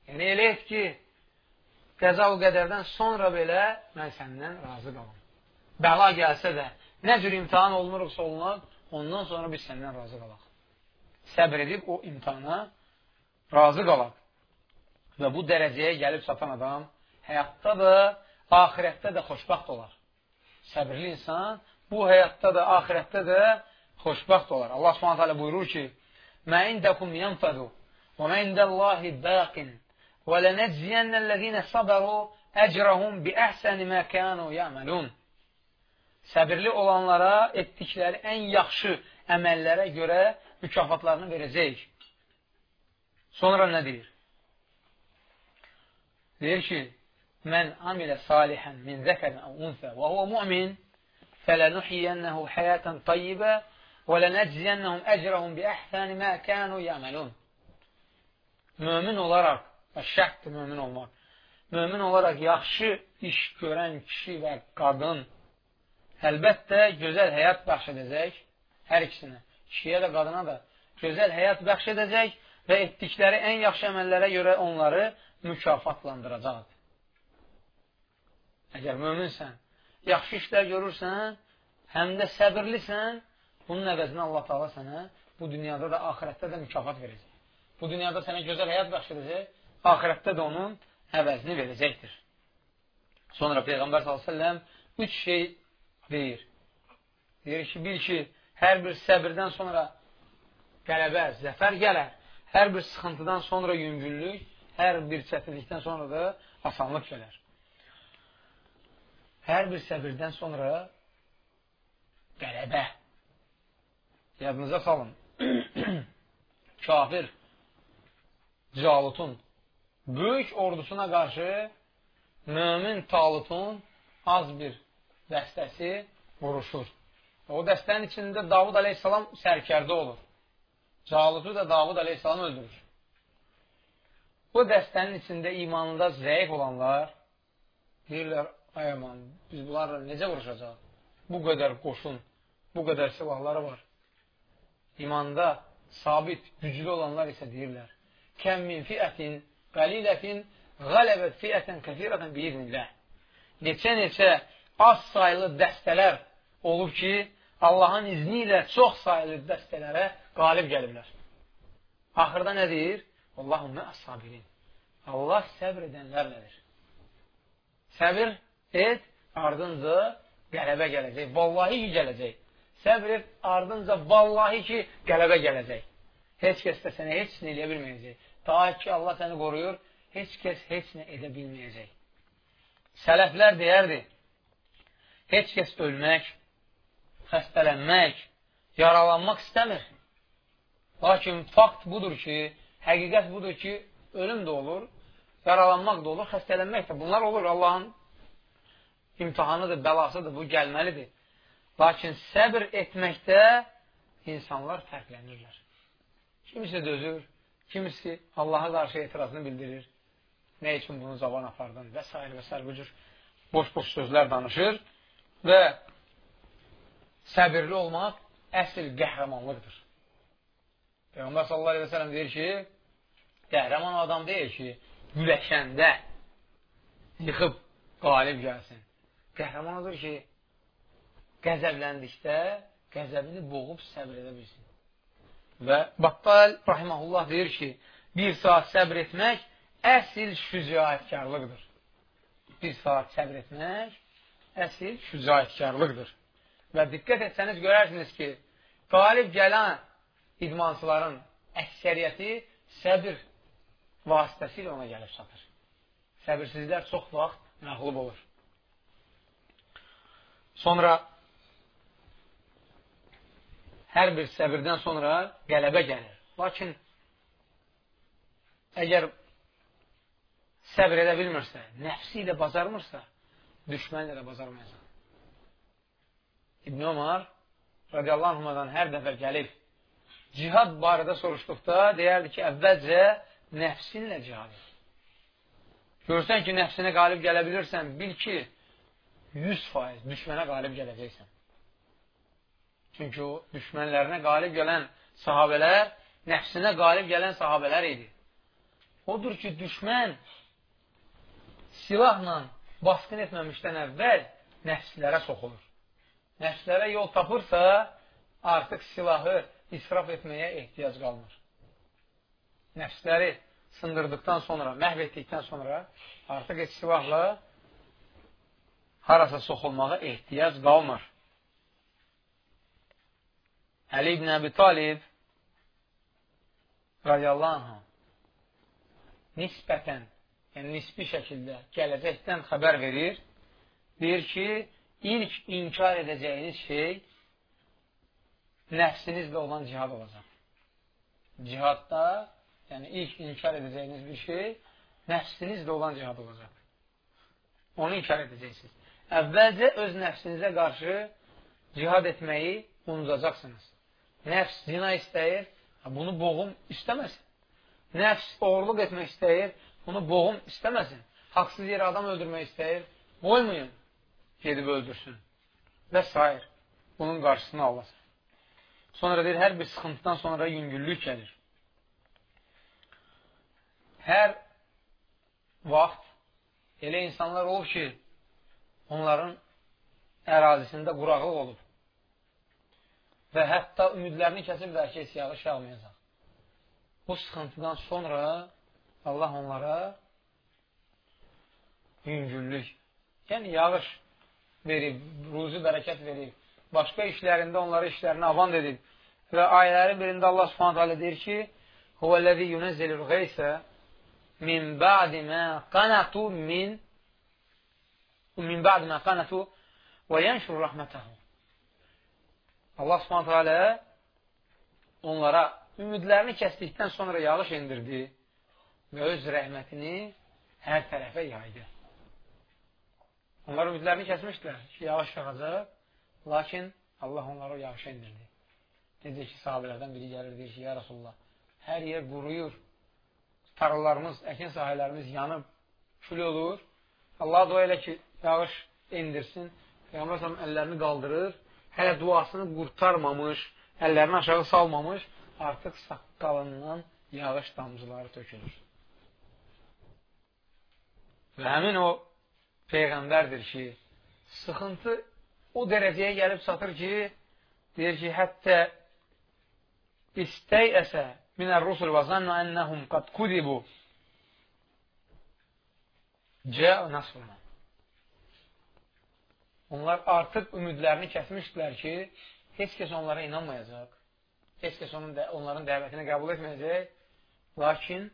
Yəni, elə et ki, qəza və qədərdən sonra belə mən səndən razı qalım. Bəla gəlsə də, nə cür imtihan olunuruqsa olunaq, ondan sonra biz səndən razı qalaq. Səbr edib o imtihana razı qalaq. Və bu dərəcəyə gəlib satan adam həyatda da, ahirətdə də xoşbaxt olar. Səbirli insan bu həyatda da, ahirətdə də xoşbaxt olar. Allah subhanət hələ buyurur ki, Mə indəkum yənfədu və mə indəllahi bəqin və lənəcziyənnəl-ləzinə sabəru əcrəhum bi əhsəni mə kənu yəməlun. Səbirli olanlara etdikləri ən yaxşı əməllərə görə mükafatlarını verəcək. Sonra nə deyir? Deyir ki, Mən amilə salihən min zəkərin əv unsə və huvə mümin fələnuhiyyənəhu həyətən tayyibə və lənəcziyənəhum əcrəhum bi əhsəni mə kənu yəməlun. Mömin olaraq, və şərtdir mömin olmaq, mömin olaraq yaxşı iş görən kişi və qadın əlbəttə gözəl həyat bəxş edəcək hər ikisinə, kişiyə də qadına da gözəl həyat bəxş edəcək və etdikləri ən yaxşı əməllərə görə onları mükafatlandıracaqdır. Əgər möminsən, yaxşı işlər görürsən, həm də səbirlisən, bunun əvəzinə Allah Taala sənə bu dünyada da, axirətdə də mükafat verəcək. Bu dünyada sənə gözəl həyat bəxş edəcək, axirətdə də onun əvəzini verəcəkdir. Sonra Peyğəmbər s.ə.v üç şey deyir. Deyir ki, bil ki, hər bir səbirdən sonra qələbə, zəfər gələr. Hər bir sıxıntıdan sonra yüngüllük, hər bir çətinlikdən sonra da asanlıq gələr hər bir səbirdən sonra qələbə. Yadınıza salın. Kafir Calutun böyük ordusuna qarşı mömin Talutun az bir dəstəsi vuruşur. O dəstənin içində Davud aleyhissalam sərkərdə olur. Calutu da Davud aleyhissalam öldürür. Bu dəstənin içində imanında zəif olanlar deyirlər, Ay aman, biz bunlarla necə vuruşacaq? Bu qədər qoşun, bu qədər silahları var. İmanda sabit, güclü olanlar isə deyirlər. Kəm min fiətin, qəlilətin, qələbət fiətən kəfirətən biiznillah. Neçə-neçə az sayılı dəstələr olub ki, Allahın izni ilə çox sayılı dəstələrə qalib gəliblər. Axırda nə deyir? Allahümmə əs-sabirin. Allah səbr edənlərlədir. Səbir et, ardınca qələbə gələcək. Vallahi ki, gələcək. Səbr et, ardınca vallahi ki, qələbə gələcək. Heç kəs də sənə heç nə eləyə bilməyəcək. Ta ki, Allah səni qoruyur, heç kəs heç nə edə bilməyəcək. Sələflər deyərdi, heç kəs ölmək, xəstələnmək, yaralanmaq istəmir. Lakin fakt budur ki, həqiqət budur ki, ölüm də olur, yaralanmaq da olur, xəstələnmək də. Bunlar olur, Allahın imtihanıdır, bəlasıdır, bu gəlməlidir. Lakin səbr etməkdə insanlar fərqlənirlər. Kimisi dözür, kimisi Allaha qarşı etirazını bildirir. Nə üçün bunu zaban apardın və s. və s. bu cür boş-boş sözlər danışır və səbirli olmaq əsl qəhrəmanlıqdır. Peyğəmbər sallallahu aleyhi və sələm deyir ki, qəhrəman adam deyil ki, güləşəndə yıxıb qalib gəlsin. Qəhrəman odur ki, qəzəbləndikdə qəzəbini boğub səbr edə bilsin. Və Battal rahiməhullah deyir ki, bir saat səbr etmək əsl şücaətkarlıqdır. Bir saat səbr etmək əsl şücaətkarlıqdır. Və diqqət etsəniz, görərsiniz ki, qalib gələn idmançıların əksəriyyəti səbir vasitəsilə ona gəlib çatır. Səbirsizlər çox vaxt məğlub olur. Sonra hər bir səbirdən sonra qələbə gəlir. Lakin əgər səbr edə bilmirsə, nəfsi ilə bacarmırsa, düşmənlə də bacarmayacaq. İbn Ömar radiyallahu anhumadan hər dəfə gəlib cihad barədə soruşduqda deyərdi ki, əvvəlcə nəfsinlə cihad et. Görsən ki, nəfsinə qalib gələ bilirsən, bil ki, 100% düşmənə qalib gələcəksən. Çünki o düşmənlərinə qalib gələn sahabələr nəfsinə qalib gələn sahabələr idi. Odur ki, düşmən silahla baskın etməmişdən əvvəl nəfslərə soxulur. Nəfslərə yol tapırsa, artıq silahı israf etməyə ehtiyac qalmır. Nəfsləri sındırdıqdan sonra, məhv etdikdən sonra artıq heç silahla harasa soxulmağa ehtiyac qalmır. Əli ibn Əbi Talib radiyallahu anh nisbətən, yəni nisbi şəkildə gələcəkdən xəbər verir. Deyir ki, ilk inkar edəcəyiniz şey nəfsinizlə olan cihad olacaq. Cihadda, yəni ilk inkar edəcəyiniz bir şey nəfsinizlə olan cihad olacaq. Onu inkar edəcəksiniz. Əvvəlcə öz nəfsinizə qarşı cihad etməyi unuzacaqsınız. Nəfs zina istəyir, bunu boğum istəməsin. Nəfs oğurluq etmək istəyir, bunu boğum istəməsin. Haqsız yerə adam öldürmək istəyir, qoymayın, gedib öldürsün. Və s. Bunun qarşısını alasın. Sonra deyir, hər bir sıxıntıdan sonra yüngüllük gəlir. Hər vaxt elə insanlar olur ki, onların ərazisində quraqlıq olub və hətta ümidlərini kəsiblər ki, yağış yağmayacaq. Bu sıxıntıdan sonra Allah onlara yüngüllük, yəni yağış verib, ruzi bərəkət verib, başqa işlərində onları işlərini avant edib və ayələrin birində Allah subhanət hələ deyir ki, Huvəl-ləzi yunəzzəlür qeysə min ba'di mə qanatu min min ba'di mə qanatu və yənşur rəhmətəhu Allah subhanət hələ onlara ümidlərini kəsdikdən sonra yağış indirdi və öz rəhmətini hər tərəfə yaydı. Onlar ümidlərini kəsmişdilər ki, yağış yağacaq, lakin Allah onlara o yağışa indirdi. Necə ki, sahabələrdən biri gəlir, deyir ki, ya Rasulullah, hər yer quruyur, tarlalarımız, əkin sahələrimiz yanıb, kül olur. Allah dua elə ki, yağış indirsin. Peyğəmbər əllərini qaldırır hələ duasını qurtarmamış, əllərini aşağı salmamış, artıq saqqalından yağış damcıları tökülür. Və həmin o Peyğəmbərdir ki, sıxıntı o dərəcəyə gəlib çatır ki, deyir ki, hətta istəyəsə minər rusul və zanna ennəhum qad kudibu cəə nasruna. Onlar artıq ümidlərini kəsmişdilər ki, heç kəs onlara inanmayacaq. heç kəs onun, onların dəvətini qəbul etməyəcək. Lakin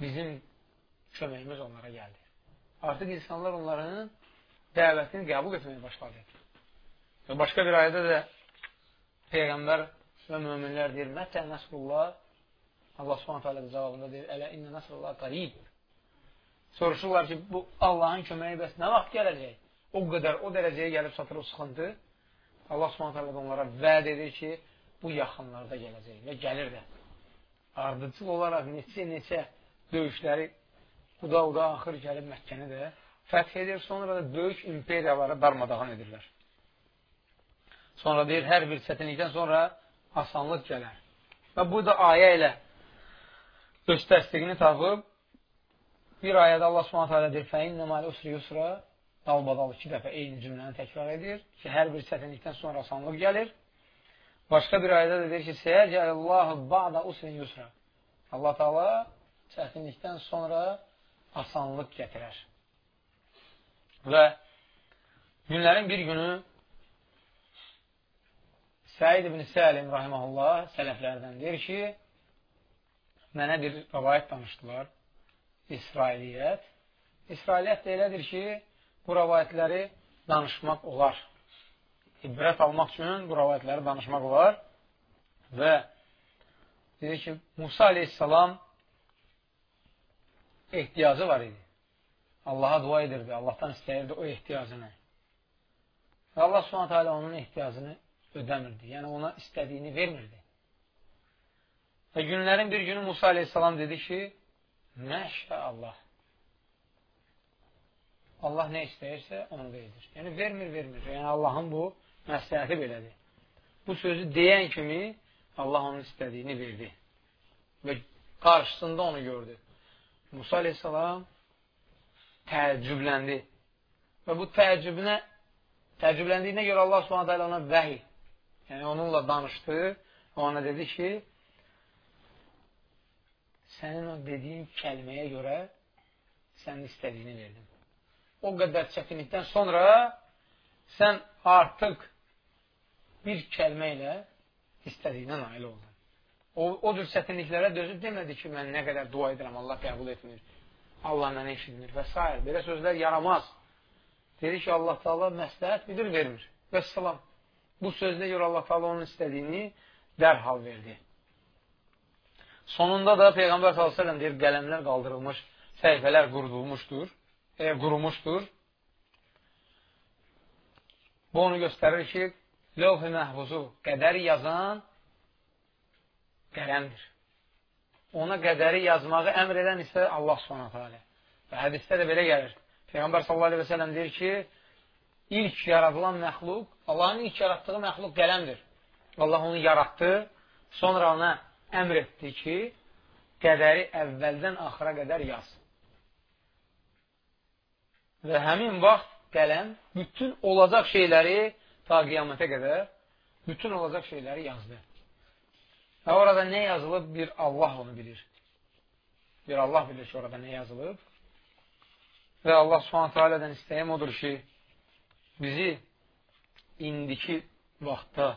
bizim köməyimiz onlara gəldi. Artıq insanlar onların dəvətini qəbul etməyə başladı. Və başqa bir ayədə də Peyğəmbər və möminlər deyir, Mətə nəsrullah Allah subhanət hələ cavabında deyir, Ələ innə nəsrullah qarib. Soruşurlar ki, bu Allahın köməyi bəs nə vaxt gələcək? O qədər, o dərəcəyə gəlib satır o sıxıntı. Allah subhanət hələ onlara vəd edir ki, bu yaxınlarda gələcək və gəlir də. Ardıcıl olaraq neçə-neçə döyüşləri uda-uda axır gəlib Məkkəni də fəth edir, sonra da böyük imperiyaları darmadağın edirlər. Sonra deyir, hər bir çətinlikdən sonra asanlıq gələr. Və bu da ayə ilə öz təsdiqini tapıb, bir ayədə Allah subhanət hələ deyir, fəinnə mali usri yusra, dalbadal iki dəfə eyni cümləni təkrar edir ki, hər bir çətinlikdən sonra asanlıq gəlir. Başqa bir ayədə də deyir ki, Səyəcəlillahu ba'da usrin yusra. Allah Taala çətinlikdən sonra asanlıq gətirər. Və günlərin bir günü Səid ibn Səlim rahiməhullah sələflərdən deyir ki, mənə bir rəvayət danışdılar. İsrailiyyət. İsrailiyyət də elədir ki, bu rəvayətləri danışmaq olar. İbrət almaq üçün bu rəvayətləri danışmaq olar. Və dedi ki, Musa aleyhissalam ehtiyacı var idi. Allaha dua edirdi, Allahdan istəyirdi o ehtiyacını. Və Allah subhanətə alə onun ehtiyacını ödəmirdi. Yəni, ona istədiyini vermirdi. Və günlərin bir günü Musa aleyhissalam dedi ki, Məşə Allah. Allah nə istəyirsə, onu verir. Yəni, vermir, vermir. Yəni, Allahın bu məsləhəti belədir. Bu sözü deyən kimi Allah onun istədiyini verdi. Və qarşısında onu gördü. Musa aleyhissalam təəccübləndi. Və bu təəccübünə təəccübləndiyinə görə Allah subhanətə alə ona vəhiy Yəni onunla danışdı və ona dedi ki, sənin o dediyin kəlməyə görə sənin istədiyini verdim. O qədər çətinlikdən sonra sən artıq bir kəlmə ilə istədiyinə nail oldun. O, o cür çətinliklərə dözüb demədi ki, mən nə qədər dua edirəm, Allah qəbul etmir, Allah mənə eşitmir və s. Belə sözlər yaramaz. Dedi ki, Allah da Allah məsləhət bilir, vermir. Və salam. Bu sözdə görə Allah Taala onun istədiyini dərhal verdi. Sonunda da Peyğəmbər s.ə.v deyir, qələmlər qaldırılmış, səhifələr qurulmuşdur, e, qurumuşdur. Bu onu göstərir ki, lövh-i məhvuzu qədəri yazan qələmdir. Ona qədəri yazmağı əmr edən isə Allah s.ə.v. Və hədisdə də belə gəlir. Peyğəmbər s.ə.v deyir ki, ilk yaradılan məxluq, Allahın ilk yaratdığı məxluq qələmdir. Allah onu yaratdı, sonra ona əmr etdi ki, qədəri əvvəldən axıra qədər yaz. Və həmin vaxt qələm bütün olacaq şeyləri ta qiyamətə qədər bütün olacaq şeyləri yazdı. Və orada nə yazılıb? Bir Allah onu bilir. Bir Allah bilir ki, orada nə yazılıb. Və Allah subhanətə alədən istəyim odur ki, bizi indiki vaxtda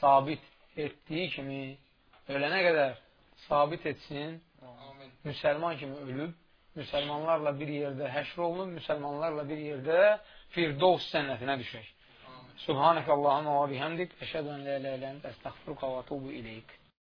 sabit etdiyi kimi ölənə qədər sabit etsin, Amin. müsəlman kimi ölüb, müsəlmanlarla bir yerdə həşr olunub, müsəlmanlarla bir yerdə Firdovs sənnətinə düşək. Subhanəkə Allahımə və bihəmdik, əşədən lə lə lə əstəxfiruqa və tubu iləyik.